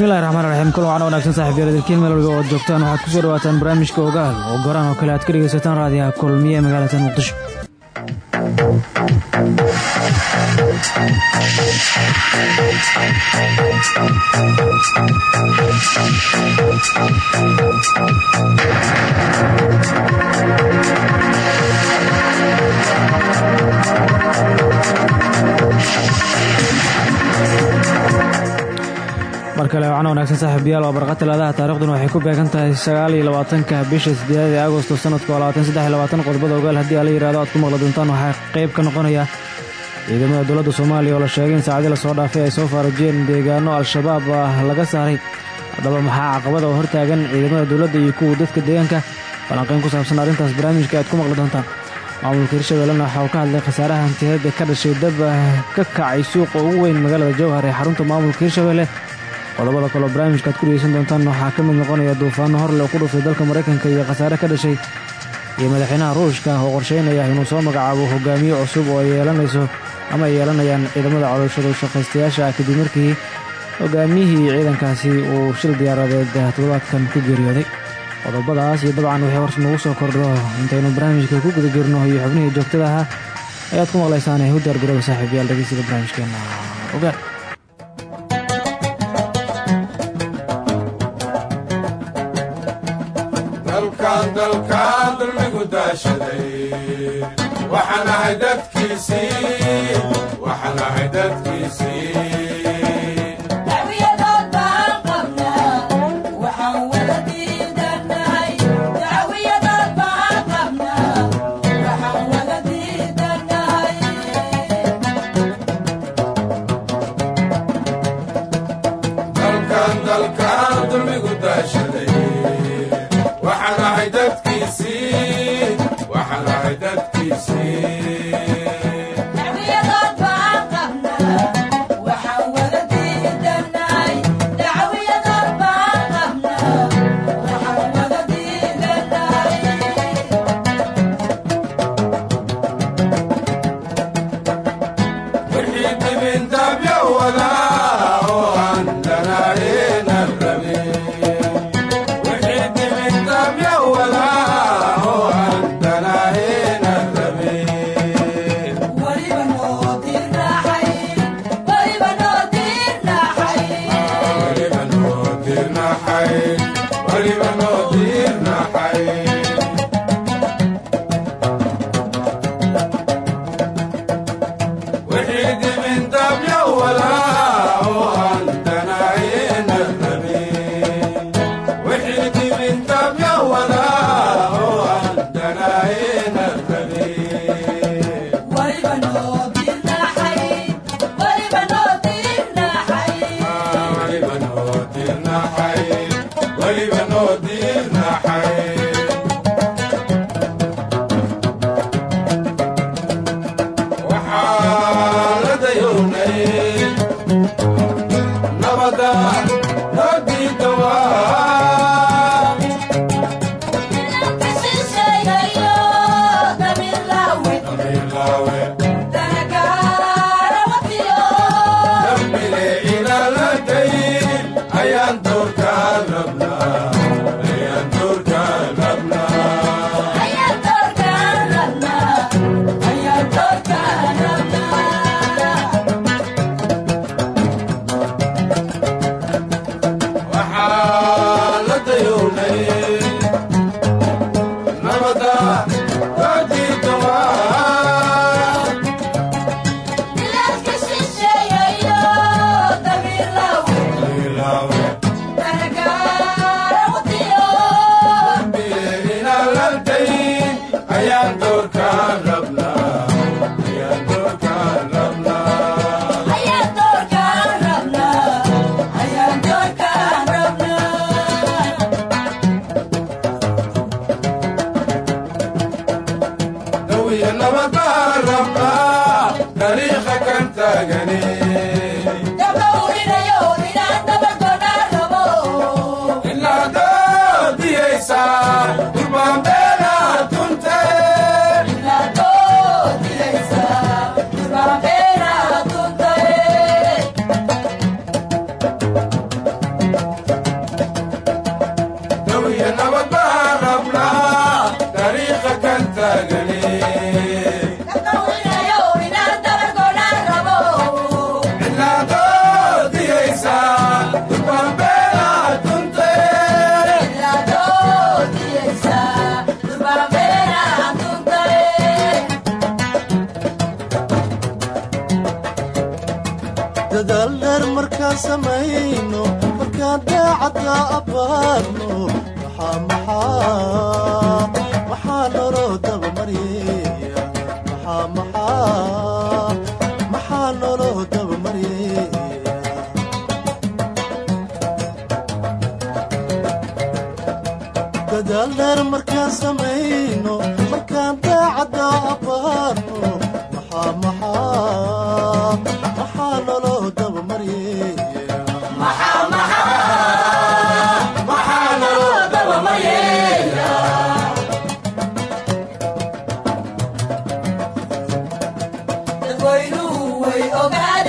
bismillahi raxmaan raxiim kul wacan wanaagsan saaxiibyaal dalkiin meel walba oad joogtaan waxaad ku soo dhawaataan barnaamijka ogaal oo goraan oo kale aad ka dhegaysataan raadiyaha kulmiye ee magaalada muqdisho mar kale wacno wanaagsan saaxiibayaal waa barqa talaadaha taarikhduna waxay ku beegan tahay sagaal iyo labaatanka bisha sideedad ee agosto sanadka waa labaatan saddex iyo labaatan qodobada ogaal. Haddii ala yidhahdo aad ku maqli doontaan waxaa qayb ka noqonaya ciidamada dowladda soomaaliya oo la sheegay in saacadii la soo dhaafay ay soo faarajiyeen deegaano al-shabaab ah laga saaray haddaba maxaa caqabada oo hortaagan ciidamada dowladda iyo kuwa dadka deegaanka? Falanqayn ku saabsan arrintaas barnaamijka aad ku maqli doontaan. Maamulka hirshabeellena waxa uu ka hadlay khasaaraha hantiyadeed ka dhashay dab ka kacay suuqa ugu weyn magaalada jowhar ee xarunta maamulka hirshabeelle qodobada kaloo barnaamijka aad ku doontaan waxaa ka mid noqonaya duufaano horle oo ku dhuftay dalka maraykanka iyo khasaare ka dhashay iyo madaxweynaha ruushka oo qorsheynaya inuu soo magacaabo hogaamiye cusub oo ay yeelanayso ama ay yeelanayaan ciidamada coloshadu shaqaystayaasha ah kadib markii hogaamiyihii ciidankaasi uu shil diyaaradeed toddobaadkan ku geeriyooday. Qodobadaas iyo dabcan wixii hors nagu soo kordho intaynu barnaamijka ku guda jirno iyo xubnihii joogtada ahaa ayaad ku maqlaysaan ee hudaar gurada saaxiibayaal dhegeysiga barnaamijkeena ogaal dalkaan dulmigu daashaday dadkiisii waxaan dadkiisii dadweynuhu way ogaadeen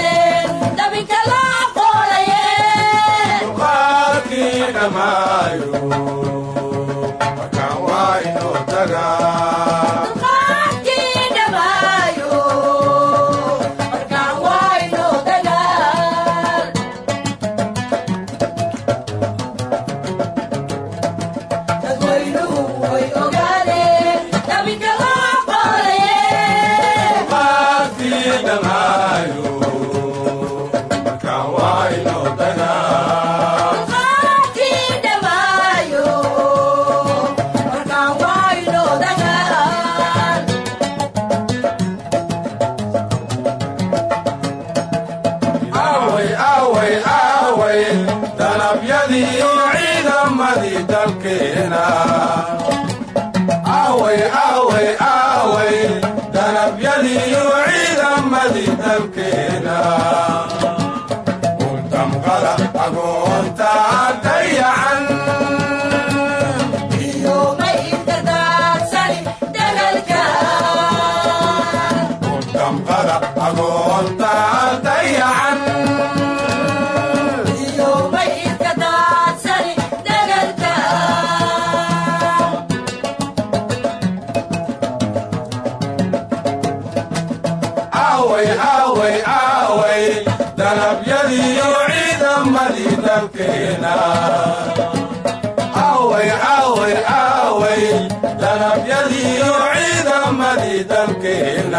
ciidamadii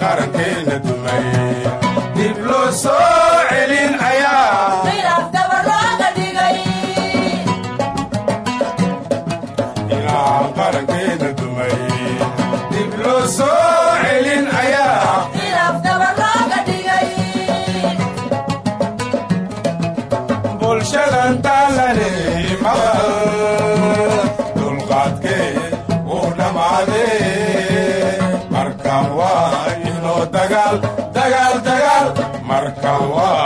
qarankeena dumay markan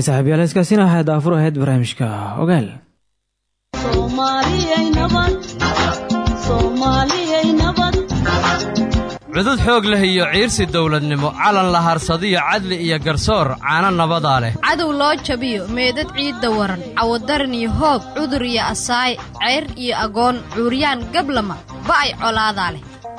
waayahay saaxiibyaal heeskaasina waxay daafur ahayd barnaamijka. Ogaal. Cudud xoog leh iyo ciirsi dawladnimo calan la harsadiyo cadli iyo garsoor caano nabadaa leh. Cadow loo jabiyo meedad ciidda waran cawadaran iyo hoob cudur iyo asaay ceyr iyo agoon cuuryaan gablama ba'ay colaadaa leh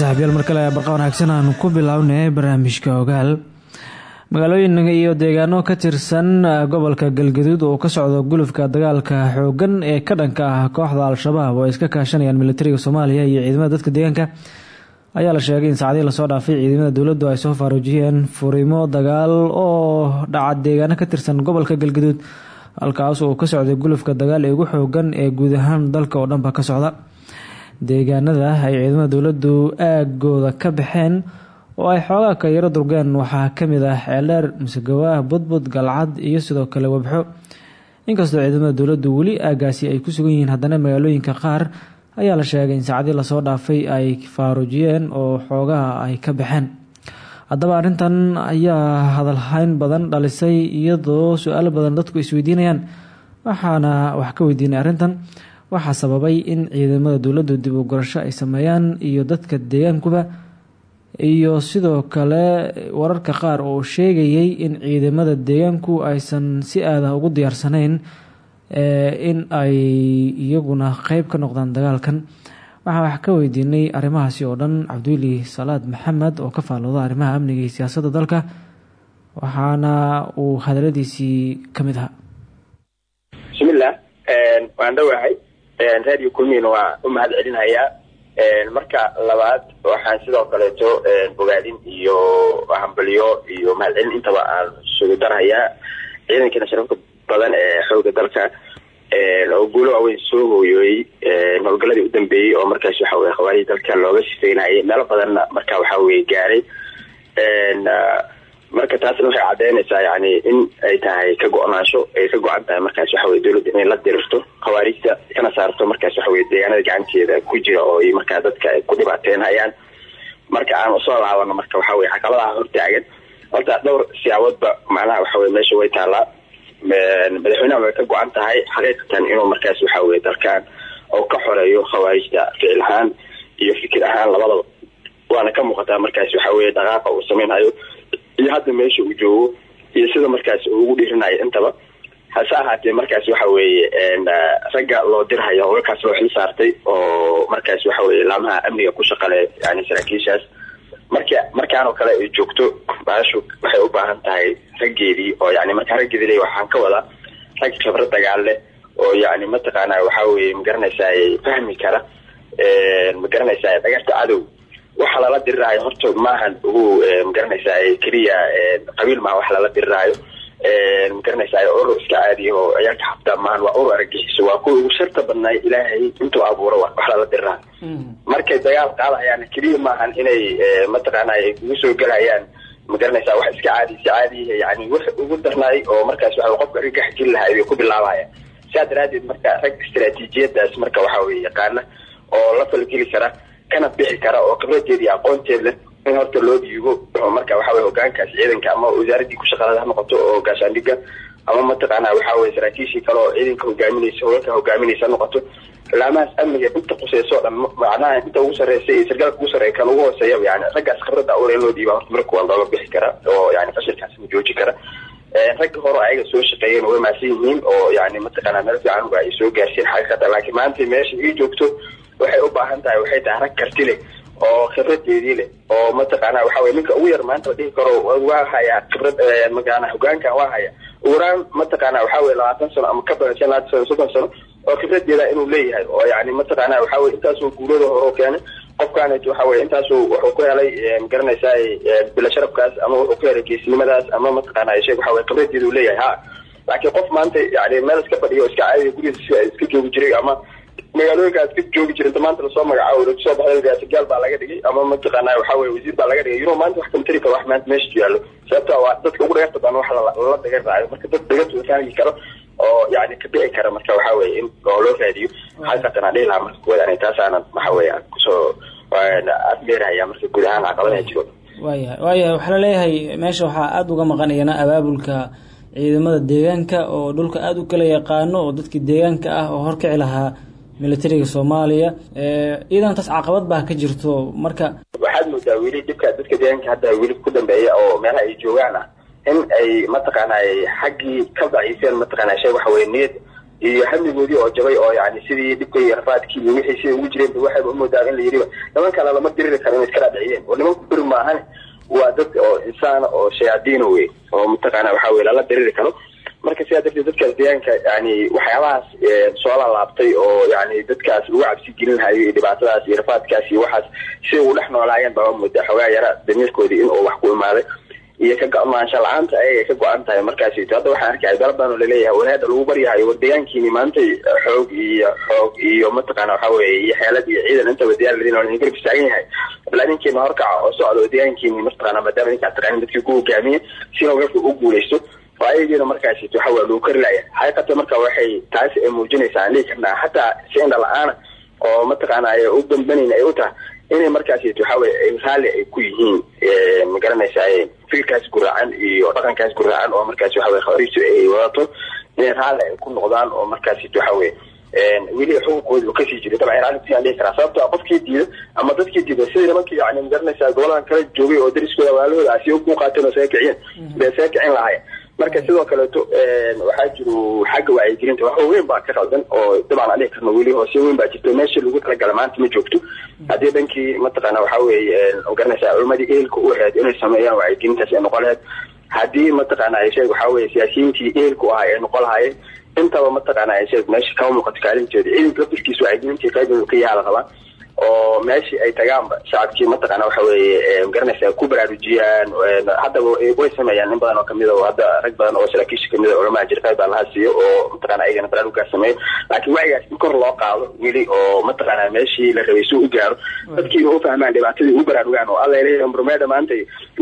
saaxiibyaal mar kale barqa wanaagsan aan ku bilownay barnaamijka ogaal magaalooyin iyo deegaano ka tirsan gobolka galgaduud oo ka socdo gulufka dagaalka xoogan ee ka dhanka ah kooxda al-shabaab oo ay iska kaashanayaan militariga soomaaliya iyo ciidamada dadka deegaanka. Ayaa la sheegay in saacadihii la soo dhaafay ciidamada dowladdu ay soo faaruujiyeen furiimo dagaal oo dhaca deegaano ka tirsan gobolka galgaduud halkaas oo ka socday gulufka dagaal ee ugu xoogan ee guud ahaan dalka oo dhanba ka socda. Deegaanada ay ciidamada dowladdu aagooda ka baxeen oo ay xoogaa ka yaro durgeen waxaa ka mid ah ceeldheer musegawaah budbud galcad iyo sidoo kale wabxo inkastoo ciidamada dowladdu weli aagaasi ay ku sugan yihiin haddana magaalooyinka qaar ayaa la sheegay in saacadii la soo dhaafay ay faaruujiyeen oo xoogaha ay ka baxeen. Haddaba arrintan ayaa hadalhayn badan dhalisay iyadoo su'aalo badan dadku isweydiinayaan. Waxaana wax ka weydiinay arrintan waxaa sababay in ciidamada dowladdu dib u gurasho ay sameeyaan iyo dadka deegaankuba iyo sidoo kale wararka qaar oo sheegayay in ciidamada deegaanku aysan si aada ugu diyaarsanayn in ay iyaguna qeyb ka noqdaan dagaalkan. Waxaan wax ka weydiinay arrimahaasi oo dhan cabdiweli salaad maxamed oo ka faalooda arrimaha amniga iyo siyaasadda dalka. Waxaana uu hadaladiisii ka mid ahaa. Bismillah waan dhowahay radio kulmiina waa u mahad marka labaad waxaan sidoo kaleeto bogaadin iyo hambalyo iyo mahadcelin intaba aan sugu darhayaa ciidankiina sharafka badan ee xooga dalka oo guulo waaweyn soo hooyooyey howlgaladii u dambeeyey oo markaas waxa weye khawaarihii dalka looga sifeynayay meelo badanna marka waxa weye gaaray marka taasna waxay cadeynaysaa yani in ay tahay ka go-naansho ay ka go-an tahay markaas waxa weye dowladda inay la dirirto khawaarijta kana saarto markaas waxa weye deegaanada gacanteeda ku jira oo markaa dadka ay ku dhibaateynhayaan marka aan u soo laabano marka waxa weye caqabadaha hortaagan horta dhowr siyaaboodba macnaha waxa weye meesha way taalaa madaxweynaha way ka go-an tahay xaqiiqatan inuu markaas waxa weye dalkaan oo ka xoreeyo khawaarijta ficil ahaan iyo fikir ahaan labadaba waana ka muuqataa markaas waxa weye dhaqaaqa uu sameynhayo iyo hadda meesha uu joogo iyo sida markaas uu ugu dhiirinayo intaba hase ahaatee markaas waxa weeye ragga loo dirhayo howlkaas loo xil saartay oo markaas waxa weye laamaha amniga ku shaqale yani saraakiishaas. Marka markaanoo kale ay joogto baashu waxay u baahan tahay raggeedii oo yani markaa raggeedii waxaan ka wadaa rag khibrad dagaal leh oo yani mataqaana waxa weye ma garanaysaa fahmi kara ma garanaysaa dhagarta cadow waxa lala diriraayo horta maahan ugu ma garanaysaa keliya qabiil maaha wax lala diriraayo ma garanaysaa urur iska caadiya oo ciyaalka xabta maahan waa urur aragixiso waa kuwa ugu sharta badnaay ilaahay intuu abuuro wax lala diriraayo markay dagaal qaadayaan keliya maahan inay mataqaana ay ugu soo gelayaan ma garanaysaa wax iska caadi iska caadiya yani wax ugu darnaay oo markaas waxa qofka argagax jiri lahaa ku bilaabaya. Saa daraadeed marka rag istaraatiijiyadaas marka waxa yaqaana oo la falgeli kara kana bixi kara oo khibradeed iyo aqoonteed in horta loo dhiibo marka waxa weye hogaankaas ciidanka ama wasaaradii ku shaqalada ha noqoto oo gaashaandhiga ama mataqaana waxa weye saraakiishii kale oo ciidanka hogaaminaysa howlka hogaaminaysa noqoto. Laamahaas amniga inta quseyso o dhan macnaha inta ugu sarreysa iyo sargaalka ugu sarreeya kan ugu hooseeya yani raggaas khibrada awra in loo dhiiba marka waa looga bixi kara oo yani fashilkaas ma jooji kara. Ragga hore ayaga soo shaqeeyeen way maasan yihiin oo yani mataqaana meel fiican ay soo gaarsiin xaqiiqada laakiin maanta meesha ii joogto waxay u baahan tahay waxay tahay rag karti leh oo khibradeedii leh oo mataqaana waxa weye ninka ugu yar maanta la dhihi karo waa haya khibrad magaana hogaankan waa haya. Uraan mataqaana waxa weye labaatan sano ama ka badan shan labaatan sano sano oo khibradeeda inuu leeyahay oo yani mataqaana waxa weye intaasoo guulada hore keenay. Qofkaan waxa weye intaasuu wuxuu ku helay ma garanaysaa bila sharafkaas ama wuxuu ku helay geesinimadaas ama mataqaana sheeg waxa weye khibradeeda uu leeyahay. Ha laakiin qof maanta yani meel iska fadhiyo iska caadiya gurigiisa iska joogi jiray ama magaalooyinkaas ka joogi jira inta maanta la soo magacaabo la soo baxday gaasigaal baa laga dhigay. Ama mataqaanaa waxa weye wasiir baa laga dhigay. Yuro maanta wax kama tari karo wax maanta meesha yaallo sababta waa dadka ugu dhagarta badan wax lala dagan raayo marka dad dagantooda fahmi karo oo yani ka bixi kara marka waxa weye in oo loo raadiyo. Xalkatan aan dhihi lahaa marka kuwaad ani taasaanan waxa weye aan ku soo admeerahaya marka guud ahaan caqabadaha jiro. Waayahay waayahay waxaa la leeyahay meesha waxaa aada uga maqanayana abaabulka ciidamada deegaanka oo dhulka aada u kala yaqaano oo dadkii deegaanka ah oo horkici lahaa militariga soomaaliya taas caqabad baa ka jirto. Marka waxaad moodaa weli dhibka dadka deegaanka hadda weli ku dambeeya oo meelaha ay joogaan ah in ay mataqaanaa xaggii ka daciifeen mataqaanaa shay waxa weye iyo hamigoodii oo jabay oo yani sidii dhibka iyo rafaadkii iyo wixii sida ugu jireen waxayba umoodaa in la yidhiba niman kale lama diriri karo inay iska dhaadhiciyeen oo nimanku beri maahan waa dad oo insaan oo shayaadiina wey oo mataqaana waxa weye lala diriri karo marka sidaa darteed dadkaas deegaanka yani waxyaabahaas soo lalaabtay oo yani dadkaas lagu cabsi gelinhayo iyo dhibaatadaas iyo rafaadkaas iyo waxaas si ugu dhex noolaayeen baa moodaa xoogaa yara damiirkoodii in uu wax ku imaaday iyo ka go-maansha la'aanta ayagay ka go-an tahay markaasi hadda waxaan arkaya dala badan oo la leeyahay wanaada lagu baryahayo war deegaankiini maantay xoog iyo xoog iyo mataqaana waxa weye iyo xeelad iyo ciidan intaba diyaar ladin oo garab istaagan yahay. Bal idinkiina horkaca oo socda oo deegaankiini mataqaana maadaama idinkaa taqaanin dadkii ku hogaamiye si hogaalka u guuleysto oo ayagiina markaasi waxa waa lagu kari laya xaqiiqatan marka waxay taasi ay muujinaysaa aan dhihi karnaa. Indha la'aana oo mataqaana ay u dambanayna ay u tahay inay markaasi waxa weye raalli ay ku yihiin ma garanaysaa fikirkaas guraacan iyo dhaqankaas guraacan oo markaasi waxa weye khawariijtu ay wadato. Inay raalli ay ku noqdaan oo markaasi waxa weye weli xuquuqooda uu ka sii jiray. Dabcan raalli aan dhihi karaa. Sababto ah qofkii diida ama dadkii diida sidii nimankii yani ma garanaysaa goboladan kala joogay oo dariskooda walaalahooda asi ku qaateen oo saga kiciyeen bay saga kicin lahayen marka sidoo kaleeto waxaa jiro xagga wacyigelinta. Wax weyn baa ka qaldan oo dabcan aan dhihi karno weli hoose weyn baa jirto. Meesha lagu talagala maanta ma joogto. Haddii dhankii mataqaana waxa weeye garanaysaa culimadii ehelka u ahayd inay sameeyaan wacyigelintaas ay noqon lahayd. Haddii mataqaana sheeg waxa weye siyaasiyiintii ehelku ahaa ay noqon lahaayeen. Intaba mataqaana sheeg meesha kama muuqato kaalinteeda. Ciidanka laftirkiisa wacyigelintii qayb ka yaalla rabaa oo meeshii ay tagaanba. Shacabkii mataqaana waxa weeye garanaysaa ku baraarujiyaan haddaba way sameeyaan in badan oo ka mid oo hadda rag badan oo saraakiisha ka mid oo culamaha jirta baa laha siiyo oo mataqaana ayagana baraarugaas sameeyo laakiin wacyigaas in kor loo qaado weli oo mataqaana meeshii la rabay si u gaaro. Dadkiina u fahmaan dhibaatadii u baraarugaan oo alla ilahay murmeedha maanta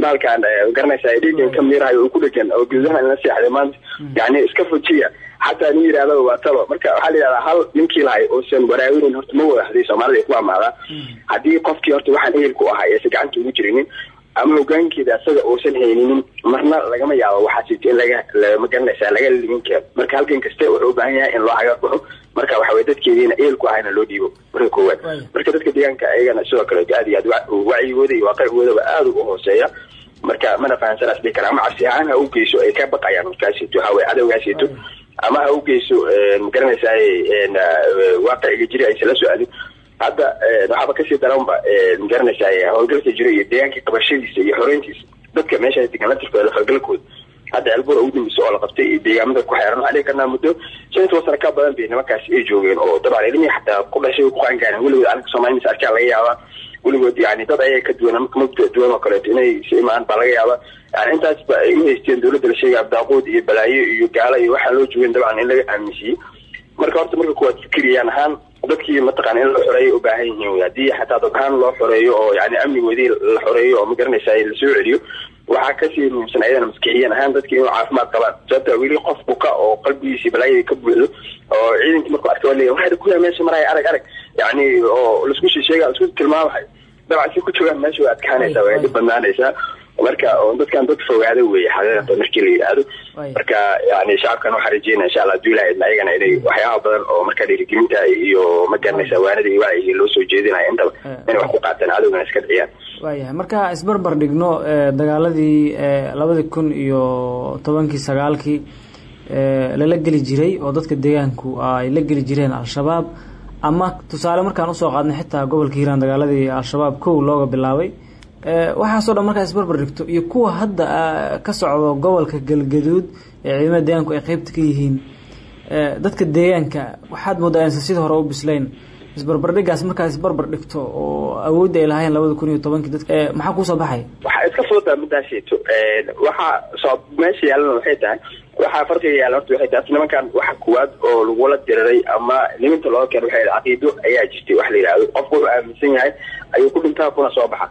baalkan garanaysaa dhiigan ka miirahayo oo ku dhegan oo gudaha la seexday maanta. Yani iska fujiya xataa nin yidhahdo waa talo. Marka waxaa la yidhahdaa hal ninkii lahay oosan waraawinin horta ma wada haddii soomaalida ku amaadaa haddii qofkii horta waxaan ehelku ahaa aysan gacanta ugu jirinin ama hogaankeeda asaga uusan hayninin marna lagama yaabo waxaas in laga ma garanaysaa laga limin karo marka halkan kaste wuxuu u baahan yahay in loo hagar baxo marka waxa weye dadkeediina ehelku ahayna loo dhiibo marka koowaad. Marka dadka deegaanka ayagana sidoo kale aad iyo aad wacyigooda iyo waaqicigoodaba aada u hooseeya. Marka mana fahansanaas dhihi kara ama cabsi ahaan ha u geyso ay ka baqayaan markaasito weye cadowgaasito ama ha u geyso ma garanaysaa waaqiciga jiri aysan la soo adin hadda waxaaba ka sii daranba ma garanaysaa howlgalka jiro iyo deegaanka qabashadiisa iyo xoreyntiisa dadka meesha degan latirkooda howlgalkooda hadda elbura ugu dambeysa oo la qabtay iyo deegaamada ku xeeran waxaa dhihi karnaa muddo shan toban ka badan bay nimankaasi ay joogeen oo dabcan ilmihii xataa ku dhashay ku qaangaaren weligood calanka soomaaliyas arkaa laga yaabaa weligood yani dad ayaga ka duwan ama mabda duwan oo kaleeto inay si imaan baa laga yaabaa. Yani intaas ba ay u dowladda la sheegaya abdaaquud iyo balaayo iyo gaalo iyo waxaan loo joogin dabcan in laga aaminsiiyey marka horta marka kuwaad fikriyaan ahaan dadkii mataqana in la xoreeyo u baahan yihiin wy haddii xataa dad ahaan loo xoreeyo oo yani amnigoodii la xoreeyo oo ma garanaysaa la soo celiyo waxaa ka sii muhiimsan ayadana maskixiyan ahaan dadki inuu caafimaad qabaan. Sababta weli qof buka oo qalbigiisii balaayadii ka buuxdo oo ciidankii markuu arka waa leeya waxaada kuyaa meesha maraya arag arag. Yani oo la isku sheega la isku tilmaamahay dabcan si ku joogaan meesha way adkaanaysaa way dhib badnaanaysaa marka dadkan dad fogaada weeye xaqiiqatan markii la yidhaahdo. Marka yani shacabkan waxaa rajeynaya insha allah haduu ilaha idna ayagana inay waxyaaba badan oo marka dhiirigelinta iyo ma garanaysa waanada iyo wacyiga loo soo jeedinaya intaba inay wax ku qaataan cadowgana iska dhiciyaan. Waayahay marka isbarbar dhigno dagaaladii labadii kun iyo tobankii sagaalkii lala geli jiray oo dadka deegaanku ay la geli jireen al-shabaab ama tusaale markaan u soo qaadnay xitaa gobolka hiiraan dagaaladii al-shabaab kow looga bilaabay waxaasoo dhan markaa isbarbar dhigto iyo kuwa hadda ka socdo gobolka galgaduud ee ciidamada deegaanku ay qeybta ka yihiin. Dadka deegaanka waxaad moodaa insan sidii hore u bislayn. Isbarbardhigaas markaa isbarbar dhigto oo awoodda ay lahayn labada kun iyo tobankii dadka maxaa kuusoo baxay? Waxaa iska fududaa midaasito waxaa soo meesha yaalana waxay tahay waxaa farqiga yaalla horta waxay taas nimankan waxa kuwaad oo lagula diriray ama niminta looga keena waxay caqiido ayaa jirtay. Wax la yidhahdo qofku wuxuu aaminsan yahay ayuu ku dhintaa kuna soo baxa.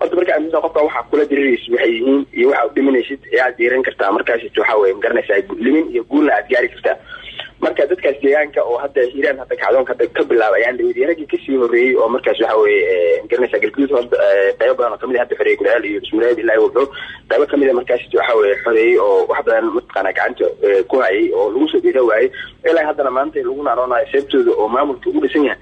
Horta marka aaminsan qofka waxa kula diriraysid waxay yihiin iyo waxa u dhimanaysid ayaad diiran kartaa. Markaas waxa weye ma garanaysaa limin iyo guulna aad gaari kartaa. Marka dadkaas deegaanka oo hadda hiiraan hadda kacdoonka hadda ka bilaaba ayaan dhaweyday raggii ka sii horeeyey oo markaas waxa weye ma garanaysaa galguud qaybo badan oo ka mid ah hadda xoreeyey gudcaal iyo ismulaayib ilaa wuxuu qaybo ka mid a markaas waxa weye xoreeyey oo wax badan mataqaana gacanta ku hayay oo lagu soo dhiira waayey. Ilaa haddana maanta lagu naaroonayo seebtooda oo maamulka ugu dhisan yahay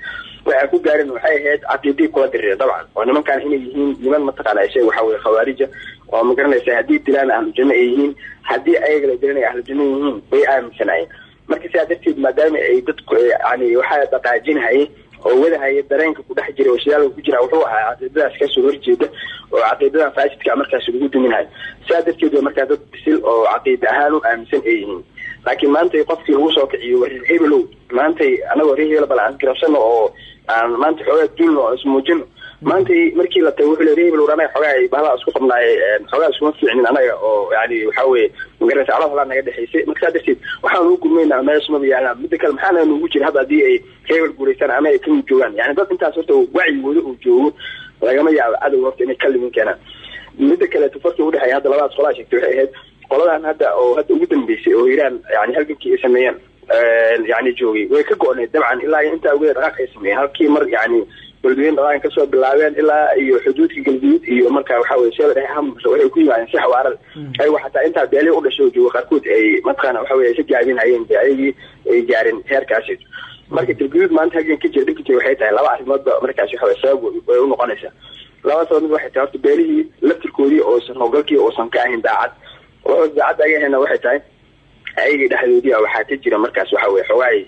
waxay ku gaareen waxay ahayd caqiidii kula dirira dabcan. Oo nimankan inay yihiin niman mataqaana shay waxa weye khawaarija. Oo magaranaysa haddii dilaan ahlu janno ay yihiin haddii ayaga la dilan ay ahlu janno yihiin bay aaminsanayeen marka sidaa darteed maadaama ay dadku yani waxaa dhaqaajinhayay oo wadahaya dareenka ku dhex jira oo shidaalka ku jira wuxuu ahaa caqiidadaas ka soo horjeeda oo caqiidadan faasidka markaas lagu duminayo sidaa darteed dad bisil oo caqiida ahaan u aaminsan ay yihiin. Laakiin maantay qofkii lagu soo kiciyo war hebelow maantay anagoo reer hebel bal oo maanta xoogaa dulno oo ismuujino maantay markii la tago wuxuu le hebel anaga xoogaa bahlaha isku qabnaaye xoogaa iskuma fiicnin anaga oo yani waxa weye magaraysa calo halaa naga dhexaysay. Marka saa darteed waxaan ugu gurmaynaa meesha maba yaalaan. Mida kale maxaana nugu jira hadda haddii ay hebel guuraysaan ama ay ka mid joogaan? Yani dad intaas horta wacyigooda uu joogo lagama yaabo cadow horta inay ka limin keenaan mida kaleeto farki udhexeeya hadda labadaas qolaa sheegtay waxay ahayd qoladan hadda oo hadda ugu dambeysay oo hiiraan yani halgankii ay sameeyeen yani joogay way ka go-need dabcan ilaa iyo intaa ugeeda dhaqaaq ay sameeyeen halkii mar yani galguduud dhaqaan ka soo bilaabeen ilaa iyo xuduudka galguduud iyo marka waxa weye hamsa waxay ku yimaadeen si xawaaral ayago xataa intaa beelii u dhashay oo jooga qaarkood ay mataqaana waxa weye ay ka de ayagii ay gaareen heerkaasi. Marka galguduud maanta halgan ka jira dhibka jira waxay tahay laba arrimoodba markaas waxa weye sabab way u noqonaysaa. Laba sabab mid waxay tahay horta beelihii laftirkoodii oosan howlgalkii oosan ka ahayn daacad. Oo daacad aga ahayna waxay tahay ayagii dhexdoodiia waxaa ka jira markaas waxa weye xoogaay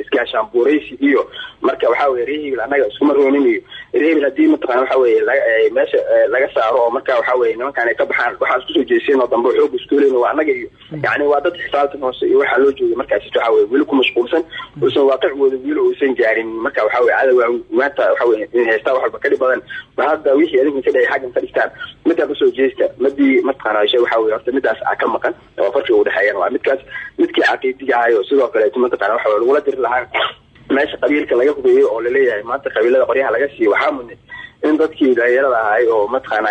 iskaashaan buuraysi iyo marka waxa weye reer hebel annaga iskuma roonin iyo reer hebel haddii mataqana waxa weye meesha laga saaro oo marka waxa weye nimankaan ay ka baxaan waxaa isku soo jeeseen oo dambe xoog iskooleyn waa annaga iyo yani waa dad xisaabtan hoose iyo waxaa loo joogay markaas waxa weye weli ku mashquulsan uusan waaqicooda weli uusan gaarin marka waxa weye cadowga maanta waxa weye in haystaa wax walba ka dhib badan ba hadda wixii adinka ka dhacay xaggan ka dhigtaan middaa ka soo jeesta madii mataqaana shay waxa weye horta midaas ka maqan oo farqiga udhexeeyaan waa midkaas midkii caqiidiga ahay oo sidoo kaleeto mataqana waxa lagula diri lahaa meesha qabiilka laga hubeeyo oo la leeyahay maanta qabiilada qoryaha laga siiyo waxaa mudnay in dadkii dhalinyarada ahay oo mataqaana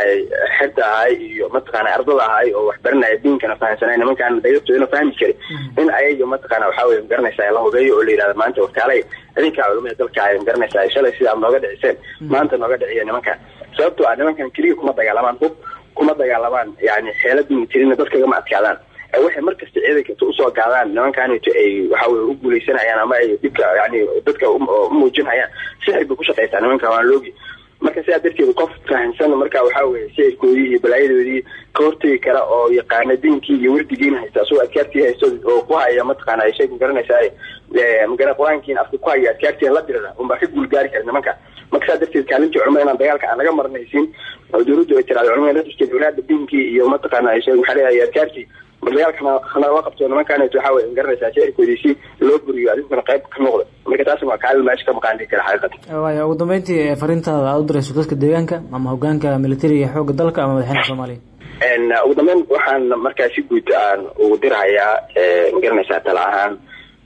xerta ahay iyo mataqaana ardada ahay oo waxbaranaya diinkana fahamsanay nimankaan dayartoodana fahmi kari in ayaga mataqaana waxa weye ma garanaysaa la hubeeyo oo la maanta warkaalay idinkaa culimada dalka ay ma garanaysaa shalay sidaa nooga dhiciseen maanta nooga dhiciya nimankan sababtoo ah nimankan keliya kuma dagaalamaan hub kuma dagaalamaan yani xeelad militarina dadkagama adkaadaan waxay markasta ciidanka u soo gaadaan nimankaanito ay waxaweye u guuleysanayaan ama ay dhibka yani dadka umuujinhayaan sixir bay ku shaqaysaa nimanka waan loogi. Marka sidaa darteed qof fahamsan marka waxa weye sixirkoodii iyo balaayadoodii ka kara oo yaqaana diinkii iyo wardigiina haysta asagoo adkaartii haysto oo ku haya mataqaana shay ma garanaysaa magara qur'aankiina afka ku haya adkaartiina la dirira unbaa ka guulgaari kara nimanka. Marka saa darteed kaalintii culumada inaan dagaalka aan laga marnaysiin oo dawladdu ay tiraado culimada laftirkeed walaada diinkii iyo mataqaana waxaa leeyahay adkaartii dagaalkana hanala qabto nimankaanayto waxa weye ma garanaysaa sicirkoodiisi loo buriyo adinkuna qayb ka noqda marka taasna waa kaalin meesha ka maqaan dhihi kara xaqiiqatan. Waaya ugu dambeyntii fariintaada aad u dirayso dadka deegaanka ama hogaanka militariga ee xoogga dalka ama madaxweynaha soomaaliya? Ugu dambeyn waxaan markaa si guud aan ugu dirhayaa ma garanaysaa tala ahaan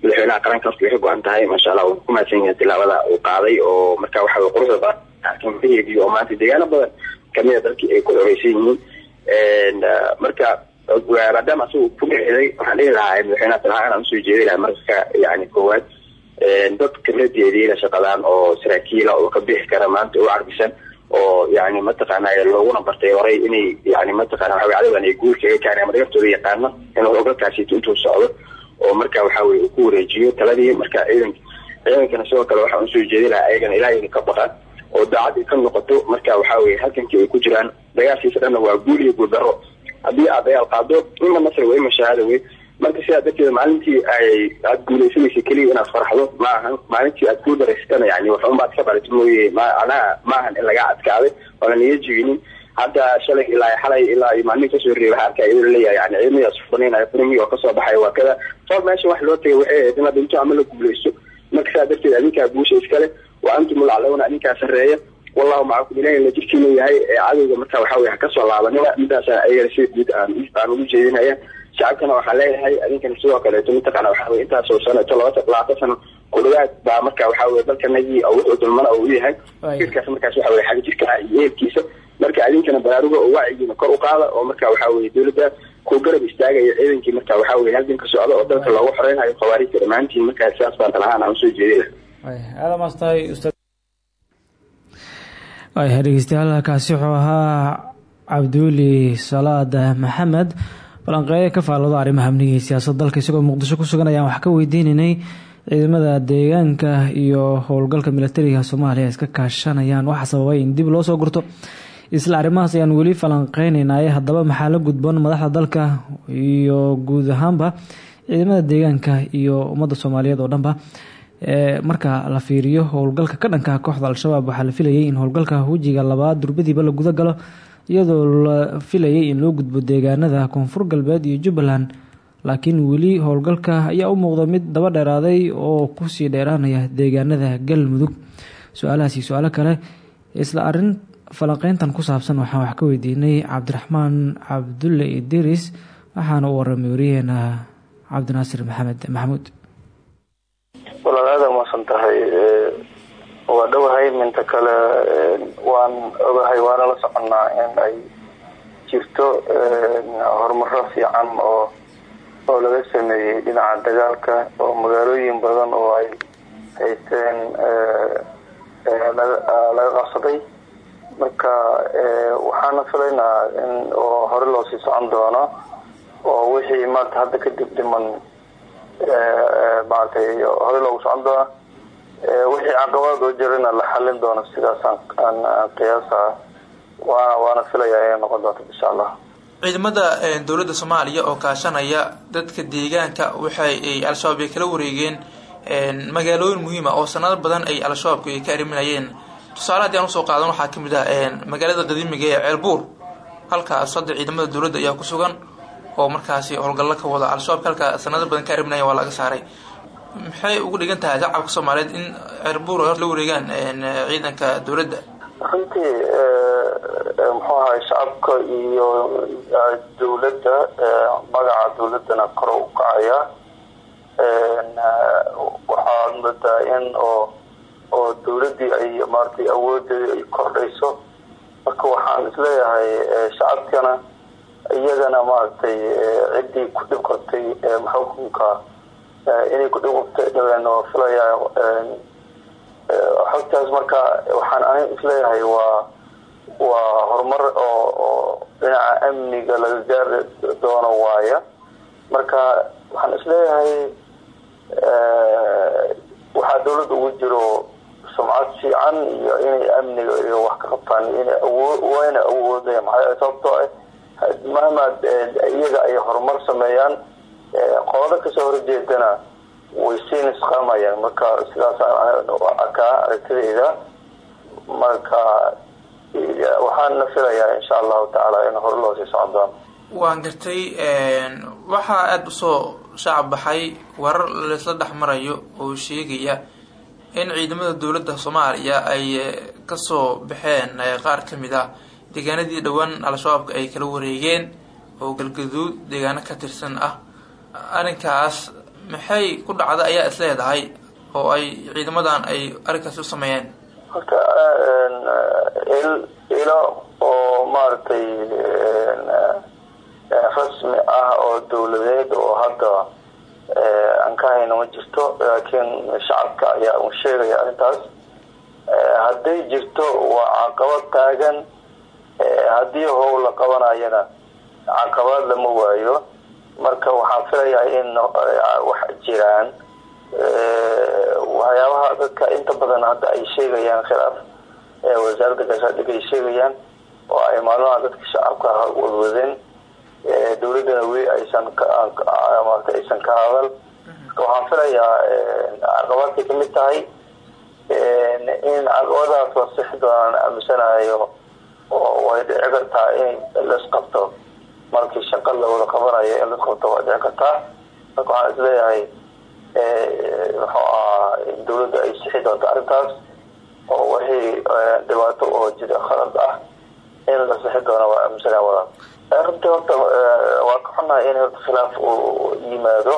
madaxweynaha qaranka horta waxay go-an tahay maasha allah wuu ku mahadsan yahay tilaabada uu qaaday oo marka waxa weye quruxda badan oo maanta deegaano badan kamida dalkii ay ku xoreysan yihiin. Marka maadaama asaga ku dhexday waxaan dhihi lahaa talahaan aan u soo jeedi lahaa marka yani koowaad. Dad khibradeediina shaqadaan oo saraakiila oo ka bixi kara maanta u carbisan oo yani mataqaana looguna bartay horay inay yani mataqana waxa cadowgan ay guul kaga kaarin ama dhagartooda yaqaano in hogaalkaasiito intuu socdo. Oo marka waxa weye uu ku wareejiyo taladii marka ciidanka ciidankana sidoo kale waxaan u soo jeedi lahaa ayagana ilaahay ka baqaan oo daacad ka noqoto marka waxa weye halkankii ay ku jiraan dagaalkiisa dhanna waa guul iyo guuldaro haddii aad dagaal qaado ima nasr wey ima shahaada wey marka sidaa darteeda maalintii aad guuleysanaysa keliya inaad farxdo ma ahan maalintii aad guul daraysatana yani waxun baad ka macnaha ma ahan in lagaa adkaaday oonan iga jibinin hadda shalay ilaa xalay ilaa iyo maalmihi ka soo reeba arka iyadoo la leeyahay yani ciidamadaas funaynaya funimii oo ka soo baxay waa kada. Soo meesha wax loo tagay waxay ahayd in la dhinto ama la guuleysto marka sidaa darteed adinkaa guusha iskale wa antum ulaclawna adinkaa sarreeya wallahu macakum ilahi la jirkiina yahay ee cadowga marka waxa weye ha ka soo laabanina midaasaan ayagana si guud aan ugu jeedinaya. Shacabkana waxaan leeyahay adinkana sidoo kaleeto mataqaana waxa weye intaasoo sano to laba labaatan sano ku dhawaad baa marka waxa weye dalkanagii oo wuxuu dulmana u yahay. Fikirkaas markaas waxa weye xag jirka iyo ehelkiisa. Marka adinkana baraaruga oo wacyigiina kor u qaada oo marka waxa weye dowladda ku garab istaagaya ciidankii marka waxa weye halganka socda oo dalka loogu xoreynhayo khawaarijta dhammaantiin marka sidaas baan talahaan aan u soo jeedina aada maastahay ustaad waaya dhegeystayaal kaasi wuxuu ahaa cabduuli salaad maxamed. Balanqeeye ka faallado arrimaha amniga iyo siyaasadda. Dalka isagoo muqdisho ku sugan ayaan wax ka weydiinaynay ciidamada deegaanka iyo howlgalka militariga soomaaliya iska kaashanayaan. Waxa sababay in dib loo soo gurto. Isla arrimahaas ayaan weli falanqeynaynay haddaba maxaa la gudboon madaxda dalka iyo guud ahaanba ciidamada deegaanka iyo ummadda soomaaliyeed oo dhanba marka la fiiriyo howlgalka ka dhanka kooxda al-shabaab waxaa la filayay in howlgalka wejiga labaad durbadiiba la guda galo iyadoo la filayay in loo gudbo deegaanada koonfur galbeed iyo jubbaland. Laakiin weli howlgalka ayaa u muuqda mid daba dheeraaday oo ku sii dheeraanaya deegaanada galmudug. Su'aalahaas iyo su'aalo kale isla arrin falanqeyntan ku saabsan waxaan wax ka weydiinay cabdiraxmaan cabdulle idris waxaana u waramay wariyaheena cabdinaasir maxamed maxamuud umaasan tahay waa dhowahay minta kale waan ogahay waana la soconnaa in ay jirto horumaro fiican oo oo laga sameeyey dhinaca dagaalka oo magaalooyin badan oo ay haysteen laga qabsaday. Marka waxaana filaynaa in oo hore loo sii socon doono oo wixii maanta hadda kadib dhiman maaragtay hore loogu socon doona wixii caqabad oo jirana la xalin doono sidaasaan aan qiyaasa. Waana waana filayaa inay noqon doonto insha allah. Ciidamada dowladda soomaaliya oo kaashanaya dadka deegaanka waxay al-shabaab ay kala wareegeen magaalooyin muhiima oo sanado badan ay al-shabaabku ay ka ariminayeen tusaale haddii aan u soo qaadan waxaa ka mid ah magaalada qadiimiga ee ceelbuur. Halkaas hadda ciidamada dowladda ayaa ku sugan oo markaasi howlgallo ka wada al-shabaabka halkaa sanado badan ka ariminaya waa laga saaray maxay ugu dhigan tahay shacabka soomaaliyeed in ceelbuur hor la wareegaan ciidanka dowladda? Runtii muxuu ahay shacabka iyo dowladda magaca dowladdana kor u kacaya. Waxaad moodaa in oo oo dowladdii ay maaragtay awoodeeda ay kordhayso. Marka waxaan is leeyahay shacabkana iyagana maaragtay ciddii ku dhib xukunka inay ku qabtay dhaween oo filaya xogtaas marka waxaan anig is leeyahay waa waa horumar oo oo dhinaca amniga laga gaari doono waaya marka waxaan is leeyahay waxaa dawladda ugu jiro sumcad fiican iyo inay amniga iyo wax ka qabtaan inay awoo wayna awoodeen. Maxaa sababtoo ah mahmaad iyaga ay horumar sameeyaan qolada ka soo horjeedana way sii nisqaamayaan marka sidaasaan arkaa aragtidayda. Marka waxaana filayaa insha allahu tacaala in hore loo sii socon waan gartay waxaa aada u soo shacab baxay warar laisla dhex marayo oo sheegaya in ciidamada dowladda soomaaliya ay ka soo baxeen qaar ka mid ah deegaanadii dhowaan al-shabaabka ay kala wareegeen oo galgaduud deegaano ka tirsan ah arrinkaas maxay ku dhacda ayaa is leedahay oo ay ciidamadan ay arrinkaasi u sameeyeen? Horta ilo oo maaragtay rasmi ah oo dowladeed oo hadda aan ka hayno ma jirto laakiin shacabka ayaa un sheegaya arrintaas. Hadday jirto waa caqabad taagan. Haddii how la qabanayana caqabad lama waayo marka waxaan filayaa in wax jiraan. Waxyaabaha dadka inta badan hadda ay sheegayaan khilaaf wasaaradda gaashaadhig ay sheegayaan oo ay maalmaha dadka shacabka wadwadeen dowladdana weli aysan marta aysan ka hadal. Marka waxaan filayaa caqabadkay ka mid tahay in caqabadaas la sixi doonaan aaminsanayo oo way dhici kartaa in laisqabto markii shaqa la wada qabanayo in laisqabto way dhici kartaa marka waxaan is leeyahay muxuu ahaa dowladda ay sixi doonto arrintaas oo wixii dhibaato oo jira khalad ah in la sixi doono waa aaminsanaa walaal runtii horta waa ka xunahay in horta khilaaf uu yimaado.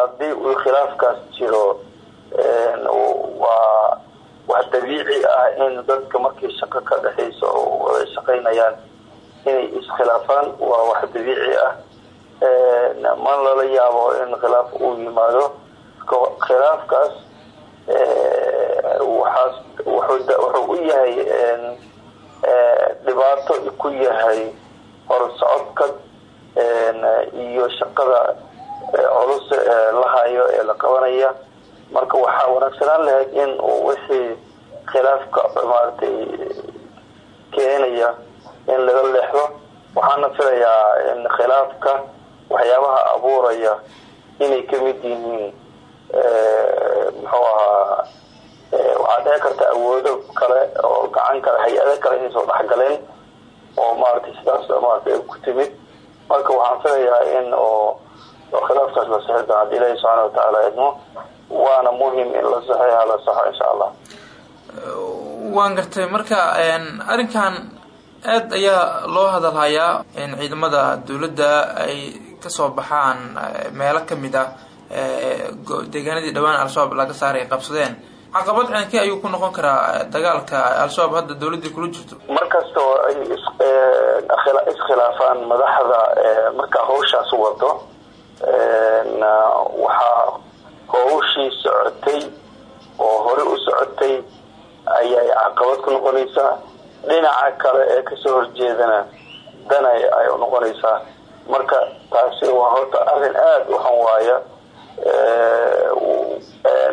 Haddii uu khilaafkaas jiro waa wax dabiici ah in dadka markii shaqo ka dhexayso oo wada shaqaynayaan inay iskhilaafaan waa wax dabiici ah. Ma lala yaabo in khilaaf uu yimaado. Khilaafkaas waxaas wuxuu u yahay dhibaato ku yahay horsocodka iyo shaqada culus la hayo ee la qabanaya. Marka waxaa wanaagsanaan lahayd in wixii khilaafka maaragtay keenaya in laga leexdo. Waxaana filayaa in khilaafka waxyaabaha abuuraya inay ka mid yihiin muxuu ahaa waxaa dhici karta awoodo kale oo gacan kale hay'ado kale inay soo dhexgaleen oo maaragtay sidaas maaragtay ku timid. Marka waxaan filayaa in oo khilaafkaas la saxi doona haddii ilaahi subxaana watacaala idmo waana muhiim in la saxeeha la saxo insha allah. Waan gartay. Marka arrinkan aad ayaa loo hadalhayaa in ciidamada dowladda ay ka soo baxaan meelo ka mid ah deegaanadii dhawaan al-shabaab laga saaray ay qabsadeen. Caqabad ceenkii ayuu ku noqon karaa dagaalka al-shabaab hadda dowladdii kula jirto? Markastoo ay iskhilaafaan madaxda markaa hawshaas wado waxaa hawshii socotay oo hore u socotay ayay caqabad ku noqonaysaa dhinaca kale ee ka soo horjeedana danay ay noqonaysaa. Marka taasi waa horta arrin aada u xun waaya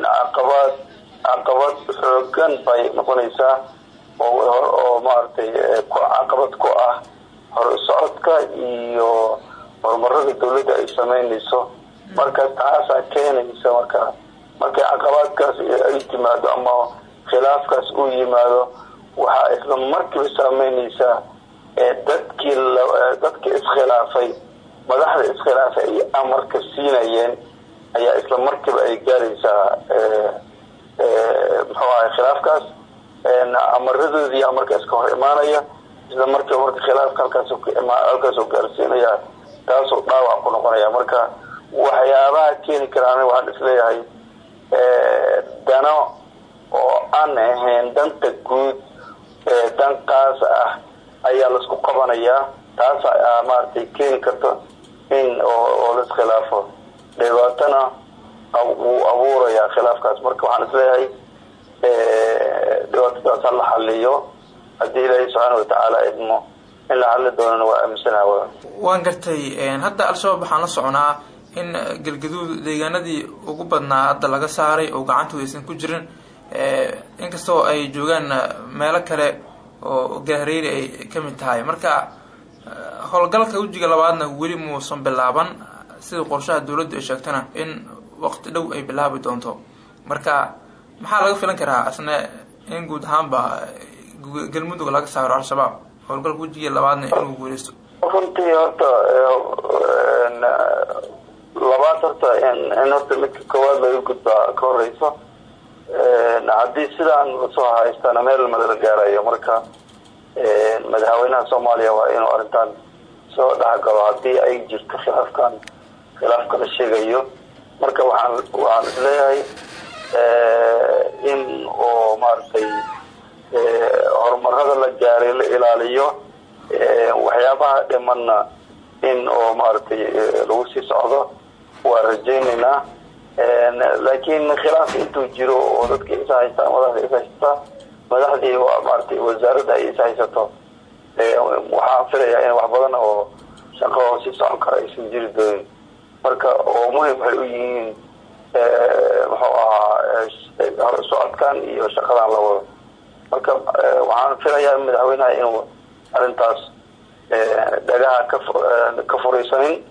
caqabad caqabad xoogan bay noqonaysaa oo maaragtay caqabad ku ah horsocodka iyo horumarada dawladda ay sameynayso marka taasaa keenaysa marka markay caqabaadkaas ay timaado ama khilaafkaas uu yimaado waxaa isla markiiba saameynaysaa dadkii dadkii iskhilaafay madaxda iskhilaafay ay amarka siinayeen ayaa isla markiiba ay gaaraysaa muxuu ahay khilaafkaas amaradoodiiyaa markaas ka hor imaanaya isla markiiba marka khilaafka halkaas gaarsiinaya taasoo dhaawac ku noqonaya. Marka waxyaabaha keeni karaan waxaan is leeyahay dano oo aan ahayn danta guud danqaas ah ayaa la isku qabanayaa taas maaragtay keeni karto in oo laiskhilaafo dhibaatana wuu abuurayaa khilaafkaas. Marka waxaan is leeyahay dhibaatadaas ha la xaliyo haddii ilaahay subxaana watacaala idmo in la hadli doonana waa aaminsanaha waan gartay hadda al-shabaab waxaan la soconaa in galgaduud deegaanadii ugu badnaa hadda laga saaray oo gacantooda aysan ku jirin inkastoo ay joogaan meelo kale oo gaahareeri ay ka mid tahay. Marka howlgalka wejiga labaadna weli muusan bilaaban. Sida qorshaha dowladdu ay sheegtana in waqti dhow ay bilaabi doonto. Marka maxaa laga filan karaa? Isna in guud ahaanba galmudug laga saaro al-shabaab. Howlgalka wejiga labaadna inuu guuleysto. Runtii horta labaad horta in horta midka koowaad laga gudbaa ka horeyso haddii sidaan la soo haystana meel madala gaarayo marka madaxweynaha soomaaliya waa inuu arrintan soo dhexgalo haddii ay jirto khilaafkan khilaafka la sheegayo. Marka waxaan waxaan is leeyahay in oo maaragtay horumarada la gaaray la ilaaliyo waxyaabaha dhimanna in oo maaragtay lagu sii socdo. Waa rajaynaynaa laakiin khilaaf intuu jiro oo dadka is haystaan madaxda is haysata madaxdii maaragtay wasaaradda ay is haysato. Waxaan filayaa in wax badan oo shaqo sii socon kara aysan jiri doonin. Marka oo muhiim waxay u yihiin muxuu ahaa horsocodkan iyo shaqadan la wado. Marka waxaan filayaa madaxweynaha inuu arrintaas dhagaha ka furaysanin